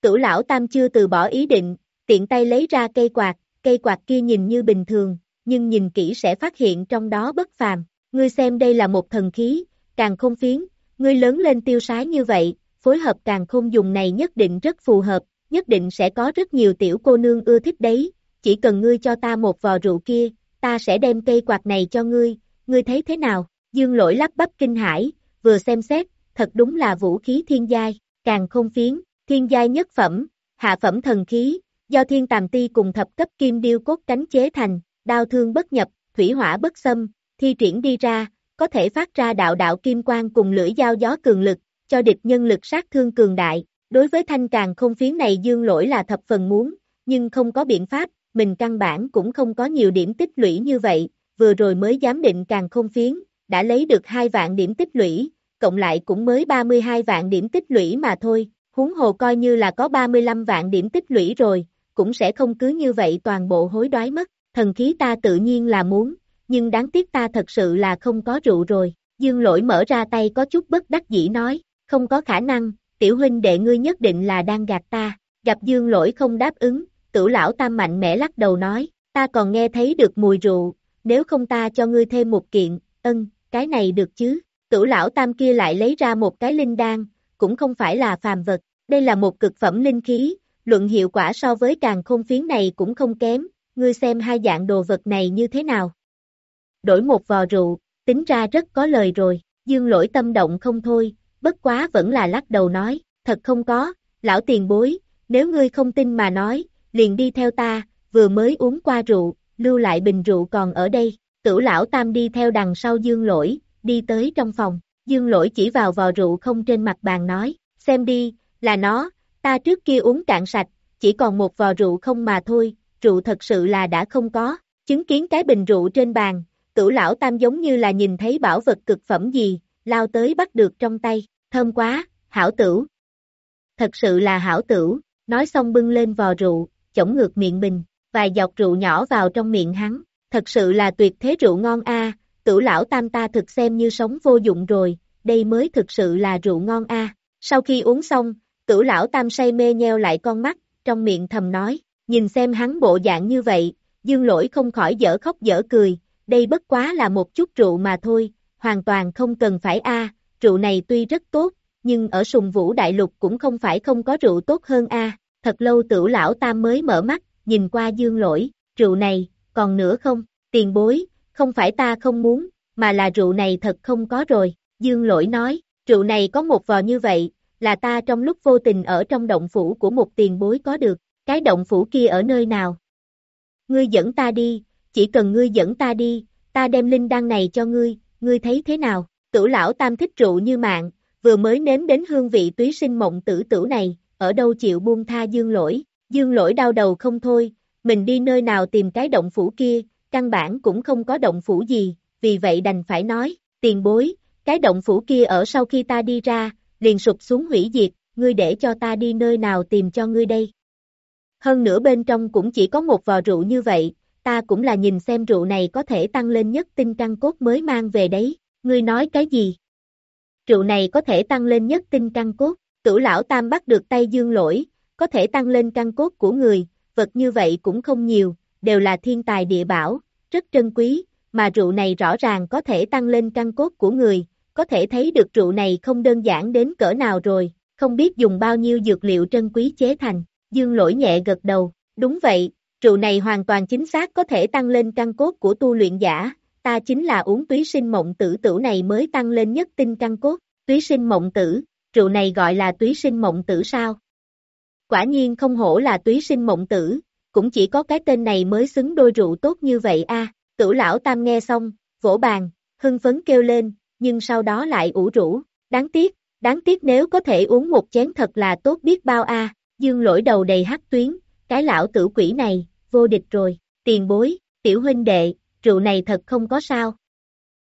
Tử lão tam chưa từ bỏ ý định, tiện tay lấy ra cây quạt, cây quạt kia nhìn như bình thường, nhưng nhìn kỹ sẽ phát hiện trong đó bất phàm. Ngươi xem đây là một thần khí, càng không phiến, ngươi lớn lên tiêu sái như vậy, phối hợp càng không dùng này nhất định rất phù hợp, nhất định sẽ có rất nhiều tiểu cô nương ưa thích đấy, chỉ cần ngươi cho ta một vò rượu kia, ta sẽ đem cây quạt này cho ngươi, ngươi thấy thế nào? Dương lỗi lắp bắp kinh hải, vừa xem xét, thật đúng là vũ khí thiên giai, càng không phiến, thiên giai nhất phẩm, hạ phẩm thần khí, do thiên tàm ti cùng thập cấp kim điêu cốt cánh chế thành, đao thương bất nhập, thủy hỏa bất xâm, thi triển đi ra, có thể phát ra đạo đạo kim quang cùng lưỡi dao gió cường lực, cho địch nhân lực sát thương cường đại. Đối với thanh càng không phiến này dương lỗi là thập phần muốn, nhưng không có biện pháp, mình căn bản cũng không có nhiều điểm tích lũy như vậy, vừa rồi mới giám định càng không phiến, đã lấy được 2 vạn điểm tích lũy, cộng lại cũng mới 32 vạn điểm tích lũy mà thôi, huống hồ coi như là có 35 vạn điểm tích lũy rồi, cũng sẽ không cứ như vậy toàn bộ hối đoái mất, thần khí ta tự nhiên là muốn, nhưng đáng tiếc ta thật sự là không có rượu rồi, dương lỗi mở ra tay có chút bất đắc dĩ nói, không có khả năng, tiểu huynh đệ ngươi nhất định là đang gạt ta, gặp dương lỗi không đáp ứng, tử lão tam mạnh mẽ lắc đầu nói, ta còn nghe thấy được mùi rượu, nếu không ta cho ngươi thêm một kiện, ân, cái này được chứ, tử lão tam kia lại lấy ra một cái linh đan, cũng không phải là phàm vật, đây là một cực phẩm linh khí, luận hiệu quả so với càng khôn phiến này cũng không kém, ngươi xem hai dạng đồ vật này như thế nào. Đổi một vò rượu, tính ra rất có lời rồi, dương lỗi tâm động không thôi, bất quá vẫn là lắc đầu nói, thật không có, lão tiền bối, nếu ngươi không tin mà nói, liền đi theo ta, vừa mới uống qua rượu, lưu lại bình rượu còn ở đây, tử lão tam đi theo đằng sau dương lỗi, đi tới trong phòng, dương lỗi chỉ vào vò rượu không trên mặt bàn nói, xem đi, là nó, ta trước kia uống cạn sạch, chỉ còn một vò rượu không mà thôi, rượu thật sự là đã không có, chứng kiến cái bình rượu trên bàn, cửu lão tam giống như là nhìn thấy bảo vật cực phẩm gì, lao tới bắt được trong tay, thơm quá, hảo tửu. Thật sự là hảo tửu, nói xong bưng lên vò rượu, chổng ngược miệng bình, vài giọt rượu nhỏ vào trong miệng hắn, thật sự là tuyệt thế rượu ngon a, tử lão tam ta thực xem như sống vô dụng rồi, đây mới thực sự là rượu ngon a. Sau khi uống xong, tử lão tam say mê nheo lại con mắt, trong miệng thầm nói, nhìn xem hắn bộ dạng như vậy, dương lỗi không khỏi dở khóc dở cười, đây bất quá là một chút rượu mà thôi, hoàn toàn không cần phải a. Rượu này tuy rất tốt, nhưng ở sùng vũ đại lục cũng không phải không có rượu tốt hơn a. Thật lâu tử lão tam mới mở mắt, nhìn qua dương lỗi, rượu này, còn nữa không, tiền bối, không phải ta không muốn, mà là rượu này thật không có rồi, dương lỗi nói, rượu này có một vò như vậy, là ta trong lúc vô tình ở trong động phủ của một tiền bối có được, cái động phủ kia ở nơi nào? Ngươi dẫn ta đi, chỉ cần ngươi dẫn ta đi, ta đem linh đăng này cho ngươi, ngươi thấy thế nào? Tử lão tam thích rượu như mạng, vừa mới nếm đến hương vị túy sinh mộng tử tử này, ở đâu chịu buông tha dương lỗi, dương lỗi đau đầu không thôi, mình đi nơi nào tìm cái động phủ kia, căn bản cũng không có động phủ gì, vì vậy đành phải nói, tiền bối, cái động phủ kia ở sau khi ta đi ra, liền sụp xuống hủy diệt, ngươi để cho ta đi nơi nào tìm cho ngươi đây. Hơn nữa bên trong cũng chỉ có một vò rượu như vậy, ta cũng là nhìn xem rượu này có thể tăng lên nhất tinh căn cốt mới mang về đấy, ngươi nói cái gì? Rượu này có thể tăng lên nhất tinh căn cốt, cửu lão tam bắt được tay dương lỗi, có thể tăng lên căn cốt của người, vật như vậy cũng không nhiều, đều là thiên tài địa bảo, rất trân quý, mà rượu này rõ ràng có thể tăng lên căn cốt của người, có thể thấy được rượu này không đơn giản đến cỡ nào rồi, không biết dùng bao nhiêu dược liệu trân quý chế thành, dương lỗi nhẹ gật đầu, đúng vậy, rượu này hoàn toàn chính xác có thể tăng lên căn cốt của tu luyện giả, ta chính là uống túy sinh mộng tử tử này mới tăng lên nhất tinh căn cốt, túy sinh mộng tử, rượu này gọi là túy sinh mộng tử sao? Quả nhiên không hổ là túy sinh mộng tử, cũng chỉ có cái tên này mới xứng đôi rượu tốt như vậy a. cửu lão tam nghe xong, vỗ bàn, hưng phấn kêu lên, nhưng sau đó lại ủ rũ, đáng tiếc, đáng tiếc nếu có thể uống một chén thật là tốt biết bao a. Dương lỗi đầu đầy hắc tuyến, cái lão tử quỷ này, vô địch rồi, tiền bối, tiểu huynh đệ, rượu này thật không có sao.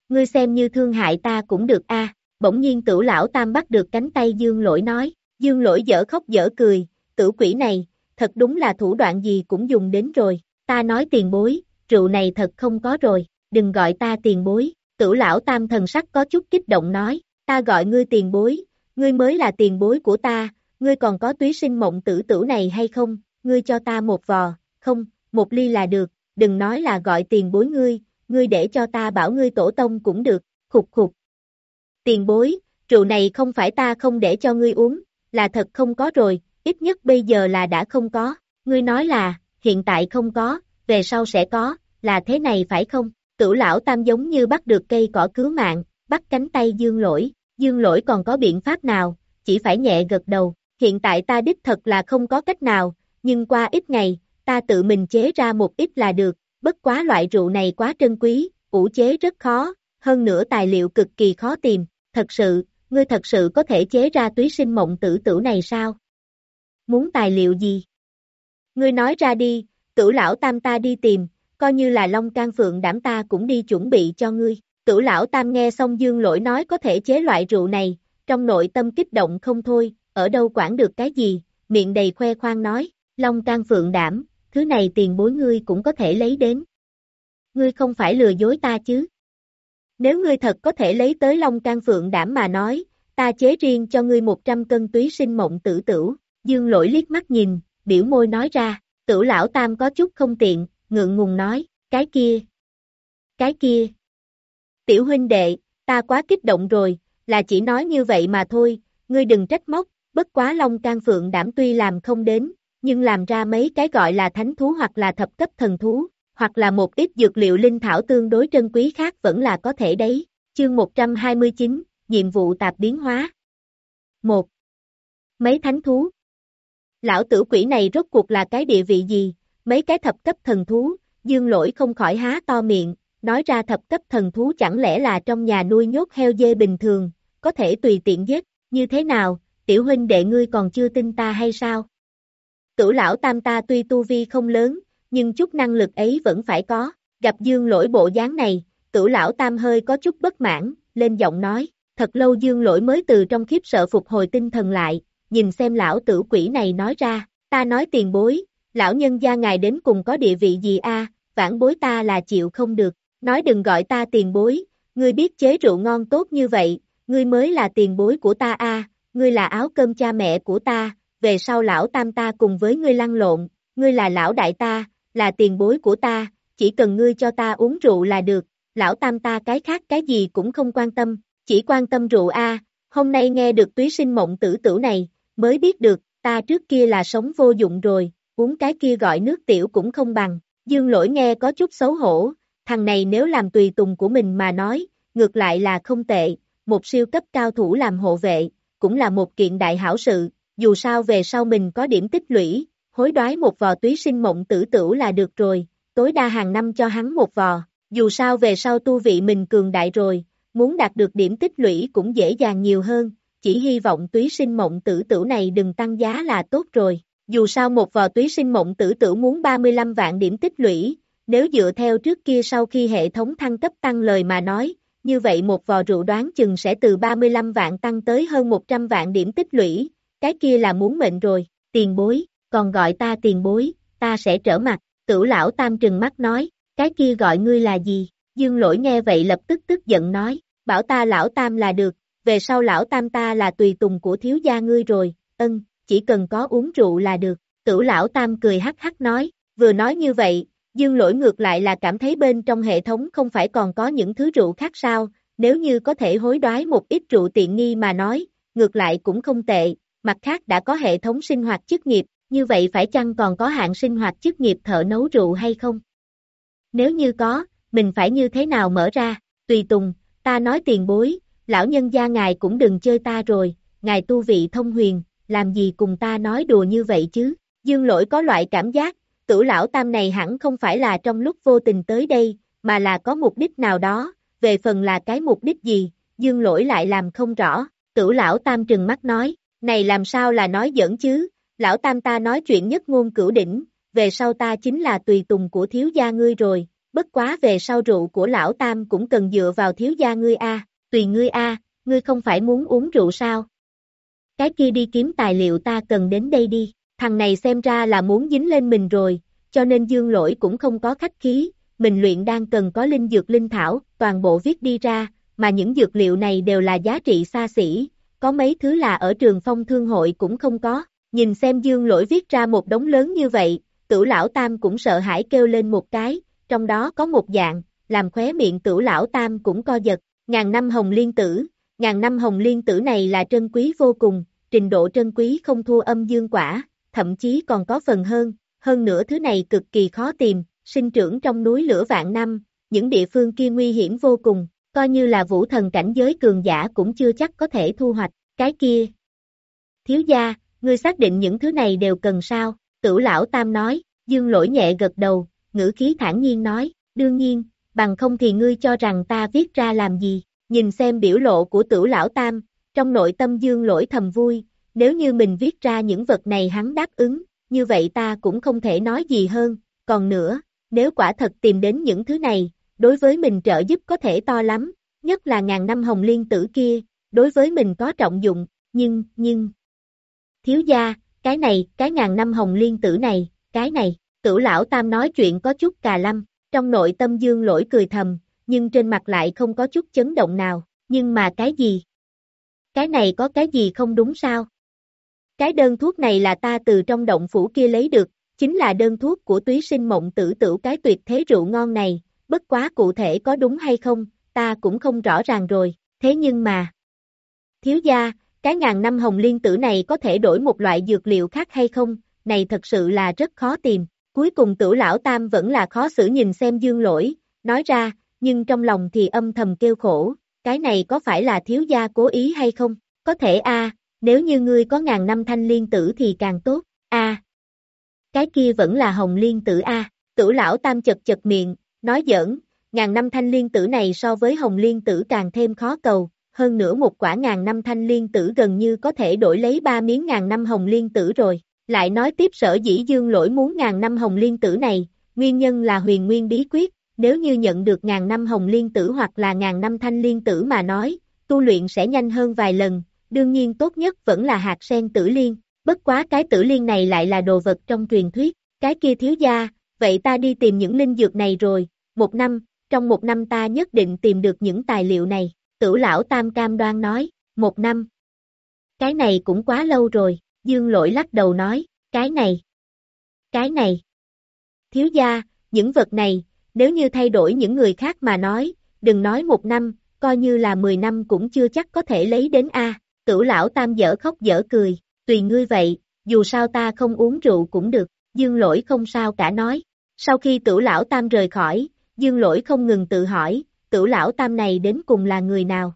Ngươi xem như thương hại ta cũng được a. bỗng nhiên tử lão tam bắt được cánh tay dương lỗi nói, dương lỗi dở khóc dở cười, tử quỷ này, thật đúng là thủ đoạn gì cũng dùng đến rồi, ta nói tiền bối, rượu này thật không có rồi, đừng gọi ta tiền bối, tử lão tam thần sắc có chút kích động nói, ta gọi ngươi tiền bối, ngươi mới là tiền bối của ta, ngươi còn có túy sinh mộng tử tử này hay không, ngươi cho ta một vò, không, một ly là được, đừng nói là gọi tiền bối ngươi, ngươi để cho ta bảo ngươi tổ tông cũng được, khục khục. Tiền bối, rượu này không phải ta không để cho ngươi uống, là thật không có rồi, ít nhất bây giờ là đã không có, ngươi nói là, hiện tại không có, về sau sẽ có, là thế này phải không? Cửu lão tam giống như bắt được cây cỏ cứu mạng, bắt cánh tay dương lỗi, dương lỗi còn có biện pháp nào, chỉ phải nhẹ gật đầu, hiện tại ta đích thật là không có cách nào, nhưng qua ít ngày, ta tự mình chế ra một ít là được, bất quá loại rượu này quá trân quý, ủ chế rất khó, hơn nữa tài liệu cực kỳ khó tìm, thật sự, ngươi thật sự có thể chế ra túy sinh mộng tử tử này sao? Muốn tài liệu gì? Ngươi nói ra đi, tử lão tam ta đi tìm, coi như là Long can phượng đảm ta cũng đi chuẩn bị cho ngươi. Tử lão tam nghe xong dương lỗi nói có thể chế loại rượu này, trong nội tâm kích động không thôi, ở đâu quản được cái gì, miệng đầy khoe khoang nói, Long can phượng đảm, thứ này tiền bối ngươi cũng có thể lấy đến. Ngươi không phải lừa dối ta chứ? Nếu ngươi thật có thể lấy tới Long can phượng đảm mà nói, ta chế riêng cho ngươi 100 cân túy sinh mộng tử tử, dương lỗi liếc mắt nhìn, biểu môi nói ra, tử lão tam có chút không tiện, ngượng ngùng nói, cái kia, cái kia. Tiểu huynh đệ, ta quá kích động rồi, là chỉ nói như vậy mà thôi, ngươi đừng trách móc, bất quá Long can Phượng đảm tuy làm không đến, nhưng làm ra mấy cái gọi là thánh thú hoặc là thập cấp thần thú, hoặc là một ít dược liệu linh thảo tương đối trân quý khác vẫn là có thể đấy. Chương 129, nhiệm vụ tạp biến hóa. 1. Mấy thánh thú. Lão tử quỷ này rốt cuộc là cái địa vị gì? Mấy cái thập cấp thần thú, dương lỗi không khỏi há to miệng, nói ra thập cấp thần thú chẳng lẽ là trong nhà nuôi nhốt heo dê bình thường, có thể tùy tiện giết, như thế nào, tiểu huynh đệ ngươi còn chưa tin ta hay sao? tử lão tam ta tuy tu vi không lớn, nhưng chút năng lực ấy vẫn phải có, gặp dương lỗi bộ dáng này, tử lão tam hơi có chút bất mãn, lên giọng nói, thật lâu dương lỗi mới từ trong khiếp sợ phục hồi tinh thần lại, nhìn xem lão tử quỷ này nói ra, ta nói tiền bối, lão nhân gia ngài đến cùng có địa vị gì a? Vãn bối ta là chịu không được, nói đừng gọi ta tiền bối, ngươi biết chế rượu ngon tốt như vậy, ngươi mới là tiền bối của ta a ngươi là áo cơm cha mẹ của ta, về sau lão tam ta cùng với ngươi lăn lộn, ngươi là lão đại ta, là tiền bối của ta, chỉ cần ngươi cho ta uống rượu là được, lão tam ta cái khác cái gì cũng không quan tâm, chỉ quan tâm rượu a. Hôm nay nghe được túy sinh mộng tử tử này, mới biết được, ta trước kia là sống vô dụng rồi, uống cái kia gọi nước tiểu cũng không bằng, dương lỗi nghe có chút xấu hổ, thằng này nếu làm tùy tùng của mình mà nói, ngược lại là không tệ, một siêu cấp cao thủ làm hộ vệ, cũng là một kiện đại hảo sự, dù sao về sau mình có điểm tích lũy, hối đoái một vò túy sinh mộng tử tửu là được rồi, tối đa hàng năm cho hắn một vò, dù sao về sau tu vị mình cường đại rồi, muốn đạt được điểm tích lũy cũng dễ dàng nhiều hơn, chỉ hy vọng túy sinh mộng tử tửu này đừng tăng giá là tốt rồi. Dù sao một vò túy sinh mộng tử tửu muốn 35 vạn điểm tích lũy, nếu dựa theo trước kia sau khi hệ thống thăng cấp tăng lời mà nói, như vậy một vò rượu đoán chừng sẽ từ 35 vạn tăng tới hơn 100 vạn điểm tích lũy, cái kia là muốn mệnh rồi, tiền bối, còn gọi ta tiền bối, ta sẽ trở mặt, tử lão tam trừng mắt nói, cái kia gọi ngươi là gì, dương lỗi nghe vậy lập tức tức giận nói, bảo ta lão tam là được, về sau lão tam ta là tùy tùng của thiếu gia ngươi rồi, ân, chỉ cần có uống rượu là được, tử lão tam cười hắc hắc nói, vừa nói như vậy, dương lỗi ngược lại là cảm thấy bên trong hệ thống không phải còn có những thứ rượu khác sao, nếu như có thể hối đoái một ít rượu tiện nghi mà nói, ngược lại cũng không tệ, mặt khác đã có hệ thống sinh hoạt chức nghiệp, như vậy phải chăng còn có hạn sinh hoạt chức nghiệp thợ nấu rượu hay không? Nếu như có, mình phải như thế nào mở ra, tùy tùng, ta nói tiền bối, lão nhân gia ngài cũng đừng chơi ta rồi, ngài tu vị thông huyền, làm gì cùng ta nói đùa như vậy chứ, dương lỗi có loại cảm giác, tử lão tam này hẳn không phải là trong lúc vô tình tới đây, mà là có mục đích nào đó, về phần là cái mục đích gì, dương lỗi lại làm không rõ, tử lão tam trừng mắt nói, này làm sao là nói giỡn chứ, lão tam ta nói chuyện nhất ngôn cửu đỉnh, về sau ta chính là tùy tùng của thiếu gia ngươi rồi, bất quá về sau rượu của lão tam cũng cần dựa vào thiếu gia ngươi a, tùy ngươi a, ngươi không phải muốn uống rượu sao? Cái kia đi kiếm tài liệu ta cần đến đây đi, thằng này xem ra là muốn dính lên mình rồi, cho nên dương lỗi cũng không có khách khí, mình luyện đang cần có linh dược linh thảo, toàn bộ viết đi ra, mà những dược liệu này đều là giá trị xa xỉ, có mấy thứ là ở trường phong thương hội cũng không có, nhìn xem dương lỗi viết ra một đống lớn như vậy, tử lão tam cũng sợ hãi kêu lên một cái, trong đó có một dạng, làm khóe miệng tử lão tam cũng co giật, ngàn năm hồng liên tử, ngàn năm hồng liên tử này là trân quý vô cùng, trình độ trân quý không thua âm dương quả, thậm chí còn có phần hơn, hơn nữa thứ này cực kỳ khó tìm, sinh trưởng trong núi lửa vạn năm, những địa phương kia nguy hiểm vô cùng, coi như là vũ thần cảnh giới cường giả cũng chưa chắc có thể thu hoạch, cái kia. Thiếu gia, ngươi xác định những thứ này đều cần sao, tử lão tam nói, dương lỗi nhẹ gật đầu, ngữ khí thản nhiên nói, đương nhiên, bằng không thì ngươi cho rằng ta viết ra làm gì, nhìn xem biểu lộ của tử lão tam, trong nội tâm dương lỗi thầm vui, nếu như mình viết ra những vật này hắn đáp ứng, như vậy ta cũng không thể nói gì hơn, còn nữa, nếu quả thật tìm đến những thứ này, đối với mình trợ giúp có thể to lắm, nhất là ngàn năm hồng liên tử kia, đối với mình có trọng dụng, nhưng, nhưng, thiếu gia, cái này, cái ngàn năm hồng liên tử này, cái này, tử lão tam nói chuyện có chút cà lâm, trong nội tâm dương lỗi cười thầm, nhưng trên mặt lại không có chút chấn động nào, nhưng mà cái gì? Cái này có cái gì không đúng sao? Cái đơn thuốc này là ta từ trong động phủ kia lấy được, chính là đơn thuốc của túy sinh mộng tử tử cái tuyệt thế rượu ngon này, bất quá cụ thể có đúng hay không, ta cũng không rõ ràng rồi, thế nhưng mà... Thiếu gia, cái ngàn năm hồng liên tử này có thể đổi một loại dược liệu khác hay không, này thật sự là rất khó tìm. Cuối cùng tử lão tam vẫn là khó xử nhìn xem dương lỗi, nói ra, nhưng trong lòng thì âm thầm kêu khổ, cái này có phải là thiếu gia cố ý hay không? Có thể a nếu như ngươi có ngàn năm thanh liên tử thì càng tốt, a Cái kia vẫn là hồng liên tử a tử lão tam chật chật miệng, nói giỡn, ngàn năm thanh liên tử này so với hồng liên tử càng thêm khó cầu, hơn nữa một quả ngàn năm thanh liên tử gần như có thể đổi lấy ba miếng ngàn năm hồng liên tử rồi. Lại nói tiếp sở dĩ dương lỗi muốn ngàn năm hồng liên tử này, nguyên nhân là huyền nguyên bí quyết, nếu như nhận được ngàn năm hồng liên tử hoặc là ngàn năm thanh liên tử mà nói, tu luyện sẽ nhanh hơn vài lần, đương nhiên tốt nhất vẫn là hạt sen tử liên, bất quá cái tử liên này lại là đồ vật trong truyền thuyết, cái kia thiếu gia, vậy ta đi tìm những linh dược này rồi, một năm, trong một năm ta nhất định tìm được những tài liệu này, tử lão tam cam đoan nói, một năm. Cái này cũng quá lâu rồi, dương lỗi lắc đầu nói, cái này, cái này. Thiếu gia, những vật này, nếu như thay đổi những người khác mà nói, đừng nói một năm, coi như là 10 năm cũng chưa chắc có thể lấy đến A, tử lão tam dở khóc dở cười, tùy ngươi vậy, dù sao ta không uống rượu cũng được, dương lỗi không sao cả nói. Sau khi tử lão tam rời khỏi, dương lỗi không ngừng tự hỏi, tử lão tam này đến cùng là người nào?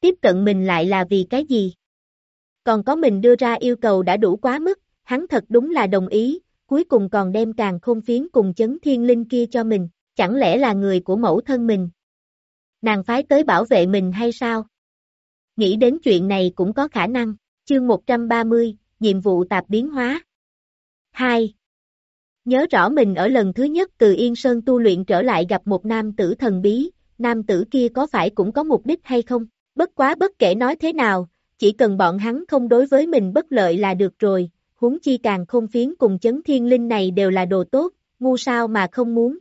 Tiếp cận mình lại là vì cái gì? Còn có mình đưa ra yêu cầu đã đủ quá mức, hắn thật đúng là đồng ý, cuối cùng còn đem càng khôn phiến cùng chấn thiên linh kia cho mình, chẳng lẽ là người của mẫu thân mình? Nàng phái tới bảo vệ mình hay sao? Nghĩ đến chuyện này cũng có khả năng, chương 130, nhiệm vụ tạp biến hóa. 2. Nhớ rõ mình ở lần thứ nhất từ Yên Sơn tu luyện trở lại gặp một nam tử thần bí, nam tử kia có phải cũng có mục đích hay không? Bất quá bất kể nói thế nào, chỉ cần bọn hắn không đối với mình bất lợi là được rồi, huống chi càng không phiến cùng chấn thiên linh này đều là đồ tốt, ngu sao mà không muốn.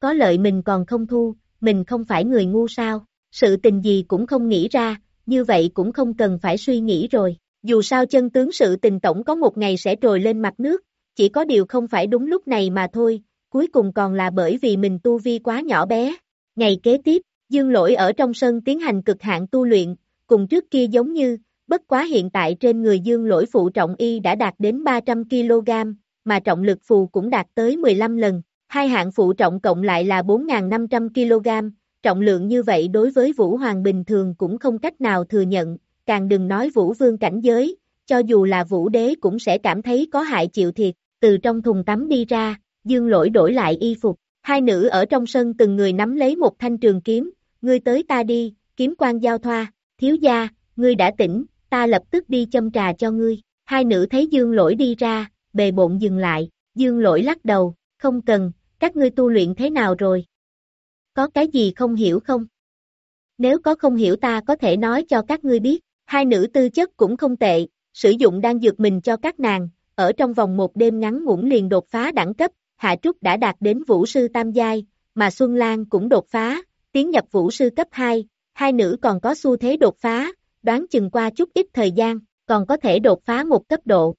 Có lợi mình còn không thu, mình không phải người ngu sao, sự tình gì cũng không nghĩ ra, như vậy cũng không cần phải suy nghĩ rồi. Dù sao chân tướng sự tình tổng có một ngày sẽ trồi lên mặt nước, chỉ có điều không phải đúng lúc này mà thôi, cuối cùng còn là bởi vì mình tu vi quá nhỏ bé. Ngày kế tiếp, Dương Lỗi ở trong sân tiến hành cực hạn tu luyện, cùng trước kia giống như, bất quá hiện tại trên người Dương Lỗi phụ trọng y đã đạt đến 300kg, mà trọng lực phù cũng đạt tới 15 lần, hai hạng phụ trọng cộng lại là 4.500kg, trọng lượng như vậy đối với Vũ Hoàng bình thường cũng không cách nào thừa nhận, càng đừng nói Vũ Vương cảnh giới, cho dù là Vũ Đế cũng sẽ cảm thấy có hại chịu thiệt, từ trong thùng tắm đi ra, Dương Lỗi đổi lại y phục, hai nữ ở trong sân từng người nắm lấy một thanh trường kiếm, ngươi tới ta đi, kiếm quan giao thoa, thiếu gia, ngươi đã tỉnh, ta lập tức đi châm trà cho ngươi, hai nữ thấy Dương Lỗi đi ra, bề bộn dừng lại, Dương Lỗi lắc đầu, không cần, các ngươi tu luyện thế nào rồi? Có cái gì không hiểu không? Nếu có không hiểu ta có thể nói cho các ngươi biết, hai nữ tư chất cũng không tệ, sử dụng đang dược mình cho các nàng, ở trong vòng một đêm ngắn ngủn liền đột phá đẳng cấp, Hạ Trúc đã đạt đến vũ sư tam giai, mà Xuân Lan cũng đột phá, tiến nhập vũ sư cấp 2, hai nữ còn có xu thế đột phá, đoán chừng qua chút ít thời gian, còn có thể đột phá một cấp độ.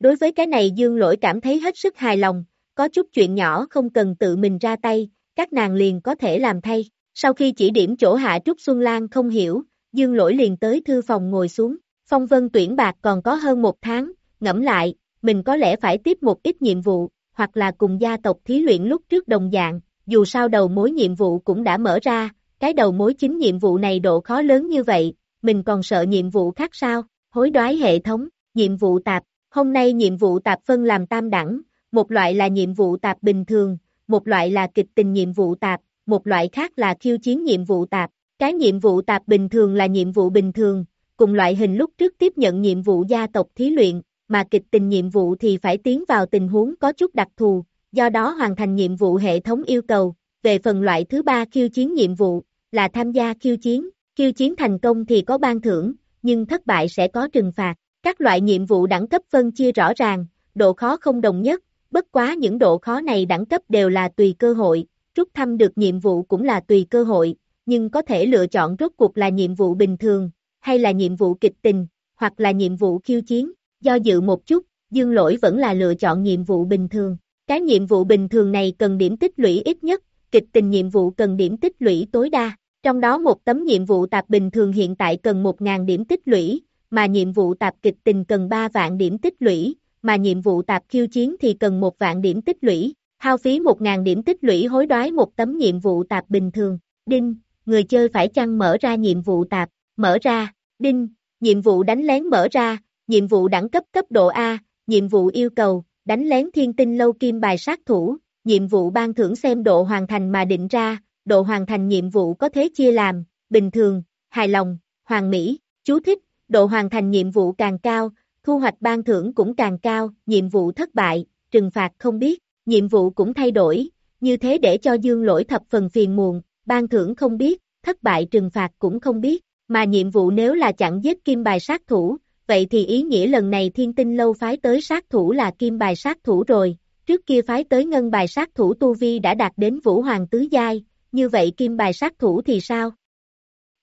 Đối với cái này Dương Lỗi cảm thấy hết sức hài lòng, có chút chuyện nhỏ không cần tự mình ra tay, các nàng liền có thể làm thay. Sau khi chỉ điểm chỗ Hạ Trúc Xuân Lan không hiểu, Dương Lỗi liền tới thư phòng ngồi xuống, phong vân tuyển bạc còn có hơn một tháng, ngẫm lại, mình có lẽ phải tiếp một ít nhiệm vụ, hoặc là cùng gia tộc thí luyện lúc trước đồng dạng, dù sao đầu mối nhiệm vụ cũng đã mở ra, cái đầu mối chính nhiệm vụ này độ khó lớn như vậy, mình còn sợ nhiệm vụ khác sao, hối đoái hệ thống, nhiệm vụ tạp, hôm nay nhiệm vụ tạp phân làm tam đẳng, một loại là nhiệm vụ tạp bình thường, một loại là kịch tình nhiệm vụ tạp, một loại khác là khiêu chiến nhiệm vụ tạp, cái nhiệm vụ tạp bình thường là nhiệm vụ bình thường, cùng loại hình lúc trước tiếp nhận nhiệm vụ gia tộc thí luyện, mà kịch tình nhiệm vụ thì phải tiến vào tình huống có chút đặc thù, do đó hoàn thành nhiệm vụ hệ thống yêu cầu. Về phần loại thứ ba khiêu chiến nhiệm vụ, là tham gia khiêu chiến, khiêu chiến thành công thì có ban thưởng, nhưng thất bại sẽ có trừng phạt. Các loại nhiệm vụ đẳng cấp phân chia rõ ràng, độ khó không đồng nhất, bất quá những độ khó này đẳng cấp đều là tùy cơ hội, rút thăm được nhiệm vụ cũng là tùy cơ hội, nhưng có thể lựa chọn rốt cuộc là nhiệm vụ bình thường, hay là nhiệm vụ kịch tình, hoặc là nhiệm vụ khiêu chiến. Do dự một chút, Dương Lỗi vẫn là lựa chọn nhiệm vụ bình thường. Cái nhiệm vụ bình thường này cần điểm tích lũy ít nhất, kịch tình nhiệm vụ cần điểm tích lũy tối đa. Trong đó một tấm nhiệm vụ tạp bình thường hiện tại cần 1.000 điểm tích lũy, mà nhiệm vụ tạp kịch tình cần 3 vạn điểm tích lũy, mà nhiệm vụ tạp khiêu chiến thì cần 1 vạn điểm tích lũy. Hao phí 1.000 điểm tích lũy hối đoái một tấm nhiệm vụ tạp bình thường. Đinh, người chơi phải chăng mở ra nhiệm vụ tạp, mở ra, đinh, nhiệm vụ đánh lén mở ra, nhiệm vụ đẳng cấp cấp độ A, nhiệm vụ yêu cầu, đánh lén thiên tinh lâu kim bài sát thủ, nhiệm vụ ban thưởng xem độ hoàn thành mà định ra, độ hoàn thành nhiệm vụ có thế chia làm, bình thường, hài lòng, hoàn mỹ, chú thích, độ hoàn thành nhiệm vụ càng cao, thu hoạch ban thưởng cũng càng cao, nhiệm vụ thất bại, trừng phạt không biết, nhiệm vụ cũng thay đổi, như thế để cho dương lỗi thập phần phiền muộn, ban thưởng không biết, thất bại trừng phạt cũng không biết, mà nhiệm vụ nếu là chặn giết kim bài sát thủ, vậy thì ý nghĩa lần này thiên tinh lâu phái tới sát thủ là kim bài sát thủ rồi, trước kia phái tới ngân bài sát thủ Tu Vi đã đạt đến vũ hoàng tứ giai, như vậy kim bài sát thủ thì sao?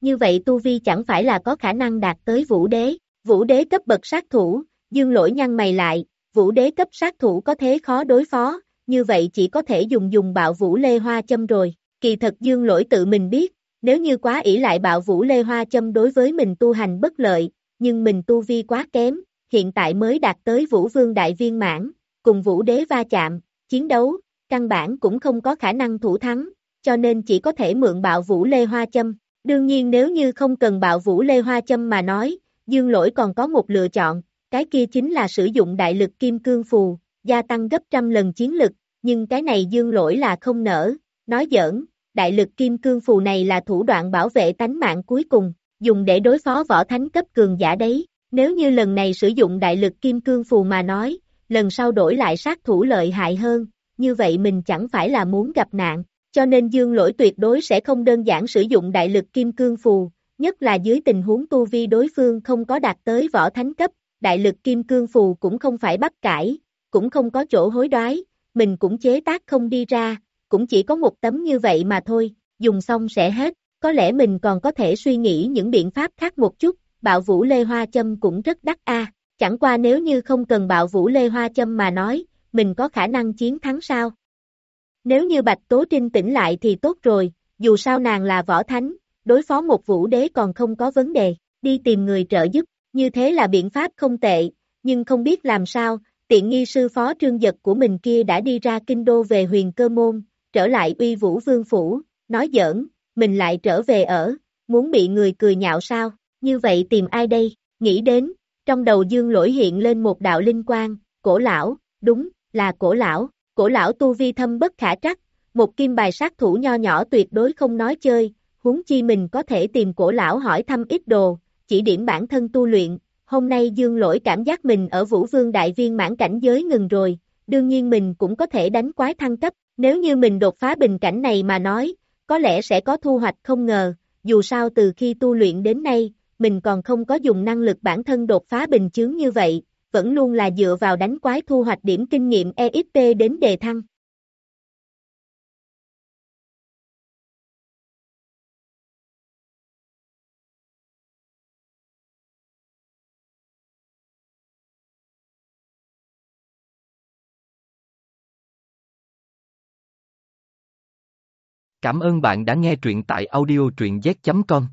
Như vậy Tu Vi chẳng phải là có khả năng đạt tới vũ đế, vũ đế cấp bậc sát thủ, dương lỗi nhăn mày lại, vũ đế cấp sát thủ có thế khó đối phó, như vậy chỉ có thể dùng dùng bạo vũ lê hoa châm rồi, kỳ thật dương lỗi tự mình biết, nếu như quá ỷ lại bạo vũ lê hoa châm đối với mình tu hành bất lợi, nhưng mình tu vi quá kém, hiện tại mới đạt tới vũ vương đại viên mãn, cùng vũ đế va chạm, chiến đấu, căn bản cũng không có khả năng thủ thắng, cho nên chỉ có thể mượn bạo vũ lê hoa châm. Đương nhiên nếu như không cần bạo vũ lê hoa châm mà nói, Dương lỗi còn có một lựa chọn, cái kia chính là sử dụng đại lực kim cương phù, gia tăng gấp trăm lần chiến lực, nhưng cái này dương lỗi là không nở, nói giỡn, đại lực kim cương phù này là thủ đoạn bảo vệ tánh mạng cuối cùng, dùng để đối phó võ thánh cấp cường giả đấy, nếu như lần này sử dụng đại lực kim cương phù mà nói, lần sau đổi lại sát thủ lợi hại hơn, như vậy mình chẳng phải là muốn gặp nạn, cho nên dương lỗi tuyệt đối sẽ không đơn giản sử dụng đại lực kim cương phù, nhất là dưới tình huống tu vi đối phương không có đạt tới võ thánh cấp, đại lực kim cương phù cũng không phải bắt cải, cũng không có chỗ hối đoái, mình cũng chế tác không đi ra, cũng chỉ có một tấm như vậy mà thôi, dùng xong sẽ hết, có lẽ mình còn có thể suy nghĩ những biện pháp khác một chút, bạo vũ lê hoa châm cũng rất đắt a chẳng qua nếu như không cần bạo vũ lê hoa châm mà nói, mình có khả năng chiến thắng sao? Nếu như Bạch Tố Trinh tỉnh lại thì tốt rồi, dù sao nàng là võ thánh, đối phó một vũ đế còn không có vấn đề, đi tìm người trợ giúp, như thế là biện pháp không tệ, nhưng không biết làm sao, tiện nghi sư phó trương giật của mình kia đã đi ra kinh đô về huyền cơ môn, trở lại uy vũ vương phủ, nói giỡn, mình lại trở về ở, muốn bị người cười nhạo sao, như vậy tìm ai đây, nghĩ đến, trong đầu dương lỗi hiện lên một đạo linh quang, cổ lão, đúng, là cổ lão, cổ lão tu vi thâm bất khả trắc, một kim bài sát thủ nho nhỏ tuyệt đối không nói chơi, huống chi mình có thể tìm cổ lão hỏi thăm ít đồ, chỉ điểm bản thân tu luyện, hôm nay dương lỗi cảm giác mình ở vũ vương đại viên mãn cảnh giới ngừng rồi, đương nhiên mình cũng có thể đánh quái thăng cấp, nếu như mình đột phá bình cảnh này mà nói, có lẽ sẽ có thu hoạch không ngờ, dù sao từ khi tu luyện đến nay, mình còn không có dùng năng lực bản thân đột phá bình chướng như vậy, vẫn luôn là dựa vào đánh quái thu hoạch điểm kinh nghiệm EXP đến đề thăng. Cảm ơn bạn đã nghe truyện tại audio truyện z.com.